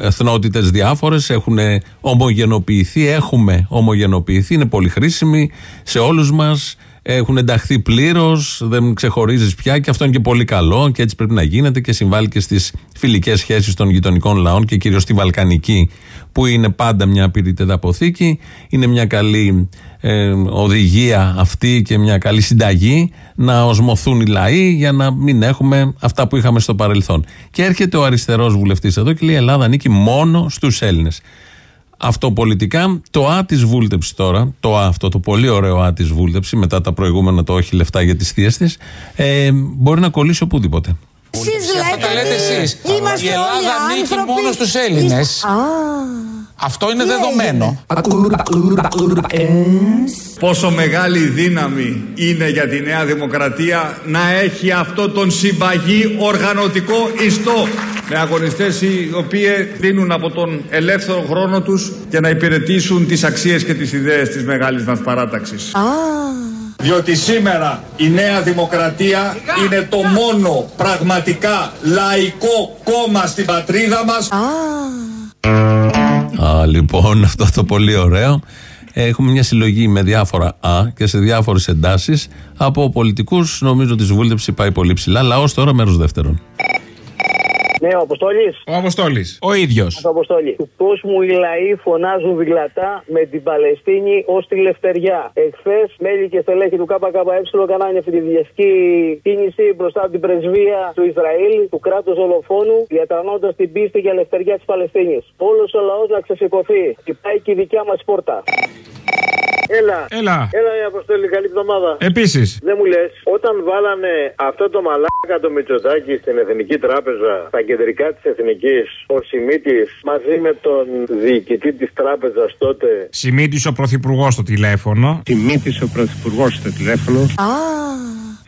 Speaker 2: εθνότητες διάφορες. Έχουν ομογενοποιηθεί. Έχουμε ομογενοποιηθεί. Είναι πολύ χρήσιμοι σε όλους μας. Έχουν ενταχθεί πλήρως, δεν ξεχωρίζεις πια και αυτό είναι και πολύ καλό και έτσι πρέπει να γίνεται και συμβάλλει και στις φιλικές σχέσεις των γειτονικών λαών και κυρίως στη Βαλκανική, που είναι πάντα μια απειρήτητα αποθήκη. Είναι μια καλή ε, οδηγία αυτή και μια καλή συνταγή να οσμωθούν οι λαοί για να μην έχουμε αυτά που είχαμε στο παρελθόν. Και έρχεται ο αριστερός βουλευτής εδώ και λέει: Η Ελλάδα ανήκει μόνο στους Έλληνες. Αυτό πολιτικά, το Α της βούλτεψης τώρα, το Α αυτό το πολύ ωραίο Α της βούλτεψης, μετά τα προηγούμενα το όχι λεφτά για τις θείες της, ε, μπορεί να κολλήσει οπουδήποτε.
Speaker 7: Εσείς
Speaker 30: Αυτά τα λέτε
Speaker 7: λέτε
Speaker 30: εσείς.
Speaker 7: ότι είμαστε
Speaker 30: Η Ελλάδα
Speaker 7: όλοι
Speaker 30: ανήκει
Speaker 7: άνθρωποι.
Speaker 30: μόνο στους Έλληνες.
Speaker 7: Είστε- Α,
Speaker 30: Αυτό είναι
Speaker 7: Τι
Speaker 30: δεδομένο.
Speaker 31: Πόσο μεγάλη δύναμη είναι για τη Νέα Δημοκρατία να έχει αυτό τον συμπαγή οργανωτικό ιστό με αγωνιστές οι οποίοι δίνουν από τον ελεύθερο χρόνο τους και να υπηρετήσουν τις αξίες και τις ιδέες της μεγάλης μας παράταξης. Διότι σήμερα η Νέα Δημοκρατία είναι το μόνο πραγματικά λαϊκό κόμμα στην πατρίδα μας.
Speaker 2: Α, λοιπόν, αυτό το πολύ ωραίο. Έχουμε μια συλλογή με διάφορα Α και σε διάφορες εντάσεις από πολιτικούς. Νομίζω ότι η βούλτεψη πάει πολύ ψηλά. Λαός τώρα, μέρος δεύτερον.
Speaker 23: Ναι, ο Αποστόλης.
Speaker 19: Ο Αποστόλης. Ο ίδιος.
Speaker 23: Το Αποστόλης. Τους κόσμου οι λαοί φωνάζουν δυνατά με την Παλαιστίνη ως τη λευτεριά. Εχθές, μέλη και στελέχη του ΚΚΕ κάνανε αυτή τη βιαστική κίνηση μπροστά από την πρεσβεία του Ισραήλ, του κράτους δολοφόνου, διατρανώντα την πίστη για ελευθεριά της Παλαιστίνης. Όλος ο λαός να ξεσηκωθεί. Χτυπάει και η δικιά μας πόρτα. Έλα.
Speaker 19: Έλα.
Speaker 23: Έλα, η Αποστόλη, καλή εβδομάδα.
Speaker 19: Επίσης.
Speaker 23: Δεν μου λες, όταν βάλανε αυτό το μαλάκα το Μητσοτάκι στην Εθνική Τράπεζα, στα κεντρικά της Εθνικής, ο Σιμίτης μαζί με τον διοικητή της τράπεζας τότε.
Speaker 19: Σημείτη ο πρωθυπουργός στο τηλέφωνο.
Speaker 23: Σιμίτης ο πρωθυπουργός στο τηλέφωνο.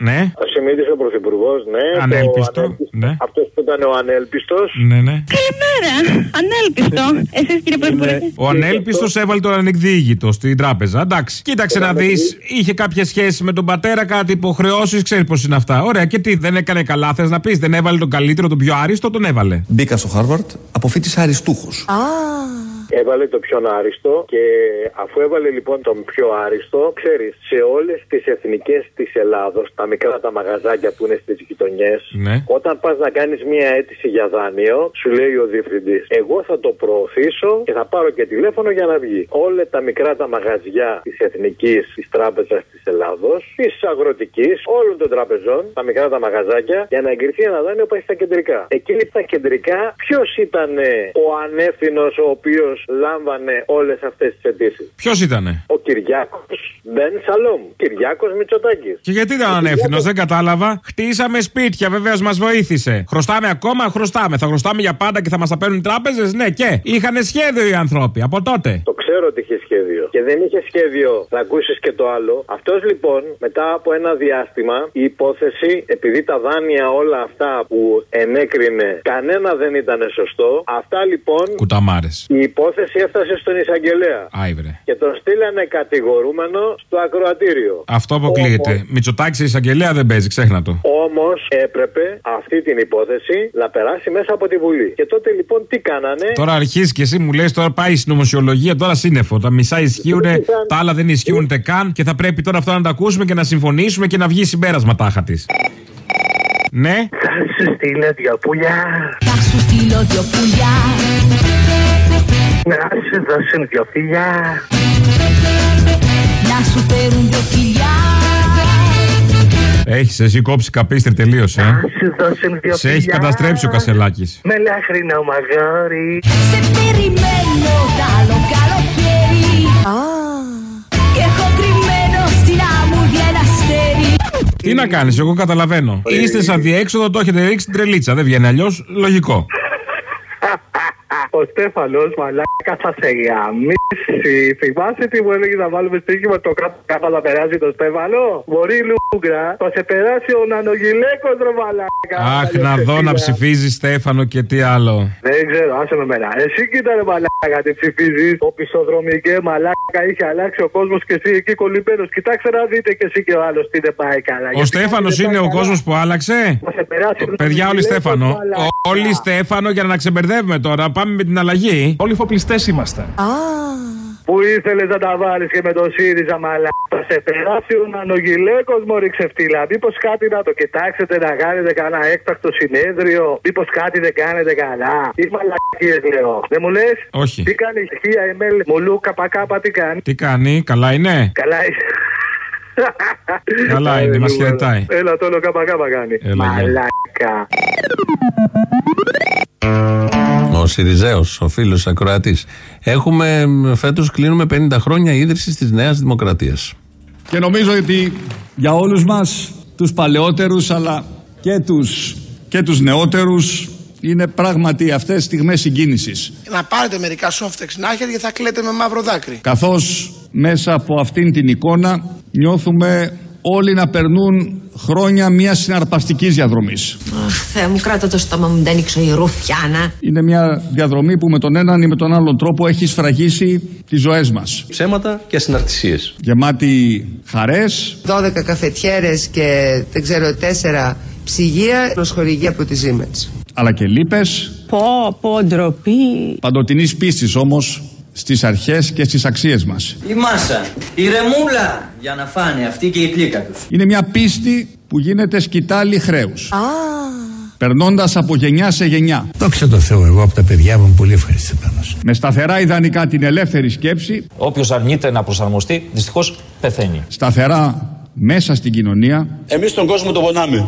Speaker 19: Ναι.
Speaker 23: Ο Σιμίτης ο πρωθυπουργός, ναι.
Speaker 19: Ανέλπιστο, ναι.
Speaker 23: Αυτός που ήταν ο ανέλπιστος.
Speaker 19: Ναι, ναι.
Speaker 20: Καλημέρα. Ανέλπιστο. Εσείς κύριε Πρωθυπουργέ.
Speaker 19: Ο ανέλπιστος έβαλε τον ανεκδίκητο στην τράπεζα. Εντάξει. Κοίταξε να δεις, είχε κάποια σχέση με τον πατέρα, κάτι υποχρεώσεις, ξέρεις πώς είναι αυτά. Ωραία, και τι, δεν έκανε καλά, θες να πεις, δεν έβαλε τον καλύτερο, τον πιο άριστο, τον έβαλε.
Speaker 27: Μπήκα στο Χάρβαρτ, αποφύτησα αριστούχος.
Speaker 23: Έβαλε το πιο άριστο και αφού έβαλε λοιπόν τον πιο άριστο, ξέρεις, σε όλες τις εθνικές της Ελλάδος, τα μικρά τα μαγαζάκια που είναι στις γειτονιές,
Speaker 19: Ναι.
Speaker 23: όταν πας να κάνεις μία αίτηση για δάνειο, σου λέει ο διευθυντής, Εγώ θα το προωθήσω και θα πάρω και τηλέφωνο για να βγει. Όλα τα μικρά τα μαγαζιά της εθνικής, της τράπεζας της Ελλάδος, της αγροτικής, όλων των τραπεζών, τα μικρά τα μαγαζάκια, για να εγκριθεί ένα δάνειο πάει στα κεντρικά. Εκείνη στα κεντρικά, ποιος ήταν ο ανεύθυνος ο οποίος λάμβανε όλες αυτές τις αιτήσεις.
Speaker 19: Ποιος ήτανε;
Speaker 23: Ο Κυριάκο Μπεν Σαλόμ. Κυριάκο Μητσοτάκης.
Speaker 19: Και γιατί ήταν ανεύθυνος, δεν κατάλαβα. Χτίσαμε σπίτια, βεβαίως μας βοήθησε. Χρωστάμε ακόμα, χρωστάμε. Θα χρωστάμε για πάντα και θα μας τα παίρνουν οι τράπεζες, ναι και. Είχαν σχέδιο οι άνθρωποι από τότε.
Speaker 23: Το ξέρω ότι είχε σχέδιο. Και δεν είχε σχέδιο να ακούσεις και το άλλο. Αυτός λοιπόν, μετά από ένα διάστημα, η υπόθεση, επειδή τα δάνεια όλα αυτά που ενέκρινε, κανένα δεν ήταν σωστό. Αυτά λοιπόν.
Speaker 19: Κουταμάρες.
Speaker 23: Η υπόθεση έφτασε στον εισαγγελέα.
Speaker 19: Άιβρε.
Speaker 23: Και τον στείλανε κατηγορούμενο στο ακροατήριο.
Speaker 19: Αυτό αποκλείεται. Μητσοτάκη σε εισαγγελέα δεν παίζει, ξέχνα το.
Speaker 23: Όμως έπρεπε αυτή την υπόθεση να περάσει μέσα από τη Βουλή. Και τότε λοιπόν τι κάνανε;
Speaker 19: Τώρα αρχίζει και εσύ μου λες, τώρα πάει η συνωμοσιολογία, τώρα σύννεφο. Τα μισά ισχύουν, τα άλλα δεν ισχύουν ούτε καν και θα πρέπει τώρα αυτό να το ακούσουμε και να συμφωνήσουμε και να βγει συμπέρασμα τάχα της. Ναι.
Speaker 32: Θα σου στείλω δυο πουλιά.
Speaker 20: Θα σου στείλω δυο πουλιά
Speaker 32: Να σου δώσουν δυο φιλιά.
Speaker 20: Να σου φέρουν δυο φιλιά
Speaker 19: Έχεις εσύ κόψει καπίστρι τελείωσε. Ε.
Speaker 32: Σου δώσουν δυο
Speaker 19: Σε έχει
Speaker 32: φιλιά.
Speaker 19: καταστρέψει ο Κασελάκης.
Speaker 32: Με λάχρινο μαγόρι.
Speaker 20: Σε περιμένω τ' άλλο καλοκαίρι Και έχω κρυμμένο στην άμμουδη ένα αστέρι
Speaker 19: Τι να κάνεις, εγώ καταλαβαίνω. Είστε σαν διέξοδο, το έχετε ρίξει την τρελίτσα. Δεν βγαίνει αλλιώς. Λογικό.
Speaker 18: Ο Στέφανος, μαλάκα, θα σε γαμίσει. Θυμάσαι τι μου έλεγε να βάλουμε στοίχημα το κάτω κάτω να περάσει το Στέφανο; Μπορεί Λούγκρα, θα σε περάσει ο Νανογιλέκο, ρε μαλάκα.
Speaker 19: Αχ, να δω να ψηφίζεις Στέφανο και τι άλλο.
Speaker 18: Δεν ξέρω, άσε με μένα. Εσύ κοίτα ρε μαλάκα, τι ψηφίζεις. Ο πισοδρομικέ μαλάκα είχε αλλάξει ο κόσμος και εσύ εκεί κολλημένος. Κοιτάξτε να δείτε και εσύ και ο άλλος τι δεν πάει καλά.
Speaker 19: Ο
Speaker 18: Γιατί
Speaker 19: Στέφανος
Speaker 18: κάτι δεν
Speaker 19: είναι
Speaker 18: πάει
Speaker 19: ο
Speaker 18: καλά.
Speaker 19: κόσμος που άλλαξε;
Speaker 18: Θα σε περάσει ο
Speaker 19: Παιδιά, όλοι
Speaker 18: Νανογιλέκος,
Speaker 19: Στέφανο.
Speaker 18: μαλάκα.
Speaker 19: Όλοι Στέφανο για να ξεμπερδεύουμε τώρα. Πάμε με την αλλαγή.
Speaker 27: Όλοι φοπλιστές είμαστε.
Speaker 18: Που ήθελες να τα βάλεις και με το ΣΥΡΙΖΑ μαλάκα. Θα σε περάσει ο Νανογιλέκο μωρή ξεφτύλα. Μήπως κάτι να το κοιτάξετε να κάνετε κανένα έκτακτο συνέδριο. Μήπως κάτι δεν κάνετε καλά. Τι μαλακίες λέω. Δεν μου λες;
Speaker 19: Όχι.
Speaker 18: Τι κάνει η 1000 ml μουλού καπακάπα τι κάνει;
Speaker 19: Τι κάνει, καλά είναι;
Speaker 18: Καλά είναι.
Speaker 19: Καλά είναι, μας χαιρετάει.
Speaker 18: Έλα το όλο καπακάπα κάνει.
Speaker 19: Έλα, γεια.
Speaker 18: Μαλάκα.
Speaker 2: Ο Σιριζέος, ο φίλος ακροατής. Έχουμε φέτος κλείνουμε 50 χρόνια ίδρυσης της Νέας Δημοκρατίας.
Speaker 27: Και νομίζω ότι για όλους μας, τους παλαιότερους αλλά και τους, και τους νεότερους, είναι πράγματι αυτές στιγμές συγκίνησης.
Speaker 1: Να πάρετε μερικά soft εξνάχια και θα κλαίτε με μαύρο δάκρυ.
Speaker 27: Καθώς μέσα από αυτήν την εικόνα νιώθουμε όλοι να περνούν χρόνια μιας συναρπαστικής διαδρομής.
Speaker 33: Αχ, Θεέ μου, κράτα το στόμα μου, δεν ανοίξω η ρουφιάνα.
Speaker 27: Είναι μια διαδρομή που με τον έναν ή με τον άλλον τρόπο έχει σφραγίσει τις ζωές μας.
Speaker 34: Ψέματα και συναρτησίες.
Speaker 27: Γεμάτη χαρές,
Speaker 33: 12 καφετιέρες και δεν ξέρω, 4 ψυγεία προσχορηγή από τη Siemens.
Speaker 27: αλλά και λύπες,
Speaker 33: Πω, πω, ντροπή.
Speaker 27: παντοτινής πίστης όμως στις αρχές και στις αξίες μας.
Speaker 35: Η μάσα, η ρεμούλα για να φάνε αυτή και η πλήκα τους.
Speaker 27: Είναι μια πίστη που γίνεται σκητάλη χρέους. Περνώντας από γενιά σε γενιά.
Speaker 36: Δόξα τω Θεώ, εγώ από τα παιδιά μου είμαι πολύ ευχαριστημένο.
Speaker 27: Με σταθερά ιδανικά την ελεύθερη σκέψη,
Speaker 37: Όποιος αρνείται να προσαρμοστεί, δυστυχώς πεθαίνει.
Speaker 27: σταθερά μέσα στην κοινωνία
Speaker 34: Εμείς τον κόσμο τον πονάμε.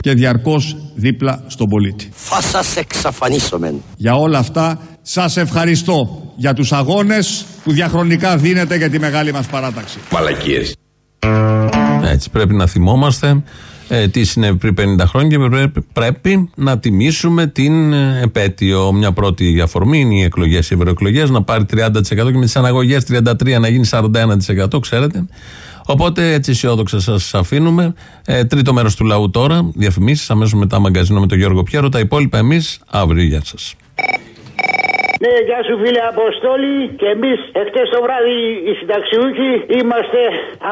Speaker 27: και διαρκώς δίπλα στον πολίτη.
Speaker 34: Θα σας εξαφανίσουμε.
Speaker 27: Για όλα αυτά σας ευχαριστώ για τους αγώνες που διαχρονικά δίνετε για τη μεγάλη μας παράταξη.
Speaker 34: Μαλακίες.
Speaker 2: Έτσι πρέπει να θυμόμαστε ε, τι συνέβη πριν 50 χρόνια και πρέπει, πρέπει να τιμήσουμε την ε, επέτειο. Μια πρώτη αφορμή είναι οι εκλογές, οι ευρωεκλογές, να πάρει 30% και με τις αναγωγές 33% να γίνει 41%, ξέρετε. Οπότε έτσι αισιόδοξα σας αφήνουμε. Ε, τρίτο μέρος του λαού τώρα, διαφημίσεις, αμέσως μετά μαγκαζίνο με τον Γιώργο Πιέρο. Τα υπόλοιπα εμείς αύριο. Γεια σας.
Speaker 38: Ναι, γεια σου φίλε Αποστόλη. Και εμείς εχθές το βράδυ οι συνταξιούχοι είμαστε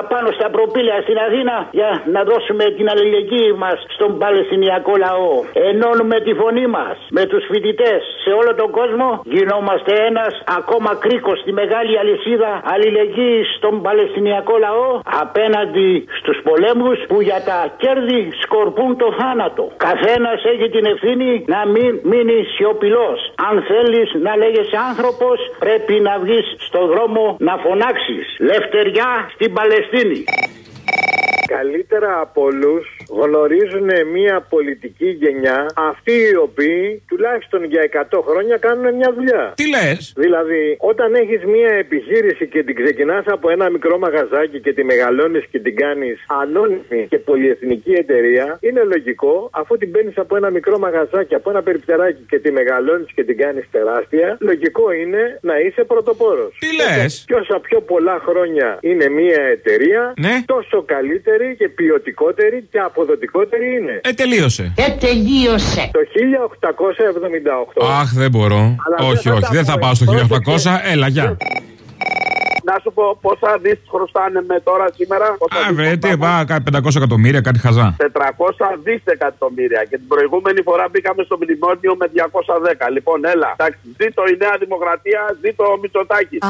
Speaker 38: απάνω στα προπήλαια στην Αθήνα για να δώσουμε την αλληλεγγύη μας στον Παλαιστινιακό λαό. Ενώνουμε τη φωνή μας με τους φοιτητές σε όλο τον κόσμο. Γινόμαστε ένας ακόμα κρίκος στη μεγάλη αλυσίδα αλληλεγγύης στον Παλαιστινιακό λαό απέναντι στους πολέμους που για τα κέρδη σκορπούν το θάνατο. Καθένας έχει την ευθύνη να μην μείνει σιωπηλός. Αν θέλεις να λέγεσαι άνθρωπος, πρέπει να βγεις στον δρόμο να φωνάξεις. Λευτεριά στην Παλαιστίνη.
Speaker 18: Καλύτερα από όλους γνωρίζουν μια πολιτική γενιά αυτοί οι οποίοι τουλάχιστον για 100 χρόνια κάνουν μια δουλειά.
Speaker 19: Τι λες;
Speaker 18: Δηλαδή, όταν έχεις μια επιχείρηση και την ξεκινάς από ένα μικρό μαγαζάκι και τη μεγαλώνεις και την κάνεις ανώνυμη και πολυεθνική εταιρεία, είναι λογικό αφού την παίρνεις από ένα μικρό μαγαζάκι, από ένα περιπτεράκι και τη μεγαλώνεις και την κάνεις τεράστια, λογικό είναι να είσαι πρωτοπόρος.
Speaker 19: Τι λες;
Speaker 18: Και όσα πιο πολλά χρόνια είναι μια εταιρεία,
Speaker 19: Ναι.
Speaker 18: τόσο καλύτερη και ποιοτικότερη και αποδοτικότερη είναι.
Speaker 19: Ε, τελείωσε.
Speaker 38: Και τελείωσε.
Speaker 18: Το 1878.
Speaker 19: Αχ, δεν μπορώ.
Speaker 18: Αλλά
Speaker 19: όχι,
Speaker 18: δεν θα
Speaker 19: όχι,
Speaker 18: τα
Speaker 19: δεν θα
Speaker 18: πω,
Speaker 19: πάω στο
Speaker 18: πρόσεξε.
Speaker 19: 1800. Έλα, γεια.
Speaker 39: Να σου πω πόσα δι χρωστάνε με τώρα σήμερα. Πόσα
Speaker 19: Α,
Speaker 39: δις
Speaker 19: βρε, τι,
Speaker 39: χρωστάμε.
Speaker 19: βά, κάτι 500 εκατομμύρια, κάτι χαζά.
Speaker 39: 400 δισεκατομμύρια. Και την προηγούμενη φορά μπήκαμε στο μνημόνιο με 210. Λοιπόν, έλα. Εντάξει, ζήτω η Νέα Δημοκρατία, ζήτω ο Μητσοτάκης.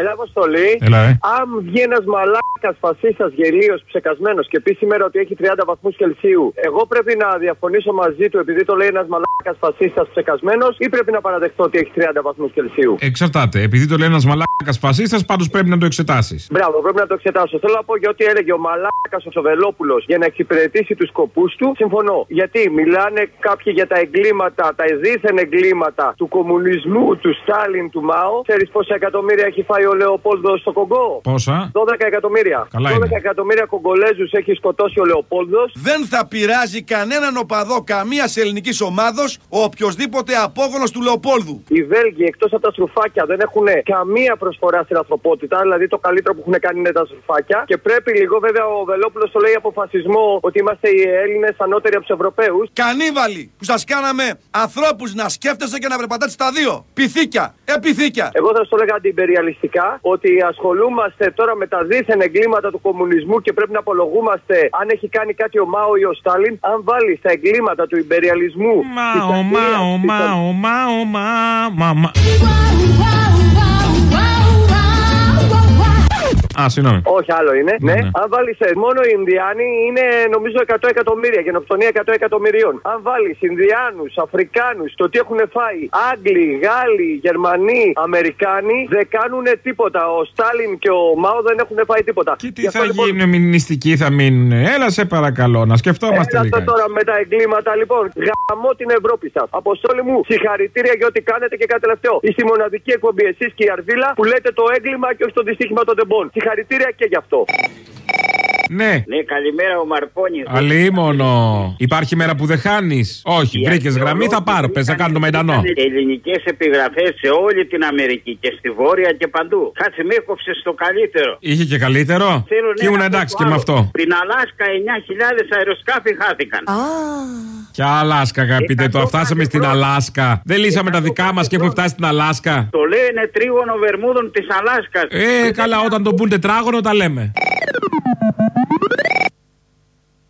Speaker 40: Έλα, Αποστολή.
Speaker 19: Έλα, ε.
Speaker 40: Αν βγει ένας μαλάκας φασίστας γελίος ψεκασμένος και πει σήμερα ότι έχει 30 βαθμούς Κελσίου, εγώ πρέπει να διαφωνήσω μαζί του επειδή το λέει ένας μαλάκας φασίστας ψεκασμένος ή πρέπει να παραδεχτώ ότι έχει 30 βαθμούς Κελσίου;
Speaker 19: Εξαρτάται. Επειδή το λέει ένας μαλάκας φασίστας, πάντως πρέπει να το εξετάσεις.
Speaker 40: Μπράβο, πρέπει να το εξετάσω. Θέλω να πω για ό,τι έλεγε ο Μαλάκας ο Σοβελόπουλος για να εξυπηρετήσει τους σκοπούς του. Συμφωνώ. Γιατί μιλάνε κάποιοι για τα εγκλήματα, τα δίθεν εγκλήματα του κομμουνισμού, του Στάλιν, του Μάο. Ξέρεις πόσα εκατομμύρια έχει φάει ο Λεοπόλδος στο Κογκό.
Speaker 19: Πόσα;
Speaker 40: 12 εκατομμύρια.
Speaker 19: Καλά
Speaker 40: 12
Speaker 19: είναι.
Speaker 40: εκατομμύρια Κογκολέζους έχει σκοτώσει ο Λεοπόλδος.
Speaker 41: Δεν θα πειράζει κανέναν οπαδό καμίας ελληνικής ομάδος ο οποιοδήποτε απόγονος του Λεοπόλδου.
Speaker 40: Οι Βέλγοι εκτός από τα στρουφάκια δεν έχουν καμία προσφορά στην ανθρωπότητα. Δηλαδή το καλύτερο που έχουν κάνει είναι τα στρουφάκια. Και πρέπει λίγο, βέβαια, ο Βελόπουλος το λέει από φασισμό ότι είμαστε οι Έλληνες ανώτεροι από τους Ευρωπαίους.
Speaker 41: Κανίβαλοι που σας κάναμε ανθρώπους να σκέφτεστε και να περπατάτε στα δύο. Πυθίκια, επιθήκια.
Speaker 40: Εγώ θα σου το έλεγα αντιπεριαλιστικά ότι ασχολούμαστε τώρα με τα δίθεν εγκλήματα του κομμουνισμού και πρέπει να απολογούμαστε αν έχει κάνει κάτι ο Μάο ή ο Στάλιν. Αν βάλει τα εγκλήματα του υπεριαλισμού. της
Speaker 19: Μάο,
Speaker 40: Αγγλίας,
Speaker 19: μάο,
Speaker 40: της
Speaker 19: μάο, μάο, μάο, μάο. Α, συγγνώμη.
Speaker 40: Όχι, άλλο είναι. Ναι.
Speaker 19: ναι.
Speaker 40: Αν βάλεις μόνο οι Ινδιάνοι είναι νομίζω 100 εκατομμύρια, γενοκτονία 100 εκατομμυρίων. Αν βάλεις Ινδιάνους, Αφρικάνους, το τι έχουν φάει Άγγλοι, Γάλλοι, Γερμανοί, Αμερικάνοι δεν κάνουν τίποτα. Ο Στάλιν και ο Μάο δεν έχουν φάει τίποτα.
Speaker 19: Τι θα γίνουν, μηνυστικοί θα μείνουν. Έλα σε παρακαλώ, να σκεφτόμαστε
Speaker 40: Έλα
Speaker 19: λίγα.
Speaker 40: τώρα με τα εγκλήματα λοιπόν. Γαμώ την Ευρώπη σας. Αποστόλη μου, συγχαρητήρια για ό,τι κάνετε και κάτι τελευταίο. Είστε η μοναδική εκπομπή εσείς και η Αρβίλα που λέτε το έγκλημα και όχι το δυστύχημα των τεμπών. Συγχαρητήρια και γι' αυτό.
Speaker 19: Ναι.
Speaker 32: Ναι, καλημέρα ο Μαρκόνη.
Speaker 19: Αλίμονο. Υπάρχει μέρα που δεν χάνεις; Όχι, βρήκες γραμμή, θα πάρω. Πες να κάνω το μετανό.
Speaker 32: Ελληνικές επιγραφές σε όλη την Αμερική και στη Βόρεια και παντού. Κάτσε με έκοψες στο καλύτερο.
Speaker 19: Είχε και καλύτερο;
Speaker 32: Θέλω,
Speaker 19: Και
Speaker 32: ναι,
Speaker 19: ήμουν
Speaker 32: να πω
Speaker 19: εντάξει
Speaker 32: το
Speaker 19: και με
Speaker 32: άλλο.
Speaker 19: αυτό.
Speaker 32: Στην Αλάσκα 9.000 αεροσκάφη χάθηκαν.
Speaker 19: Και Αλάσκα, αγαπητέ, το φτάσαμε στην Αλάσκα. Δεν λύσαμε τα δικά μας και έχουμε φτάσει στην Αλάσκα.
Speaker 32: Το λένε τρίγωνο Βερμούδων της Αλάσκας.
Speaker 19: Ε, καλά, όταν το πούν τετράγωνο τα λέμε. Thank you.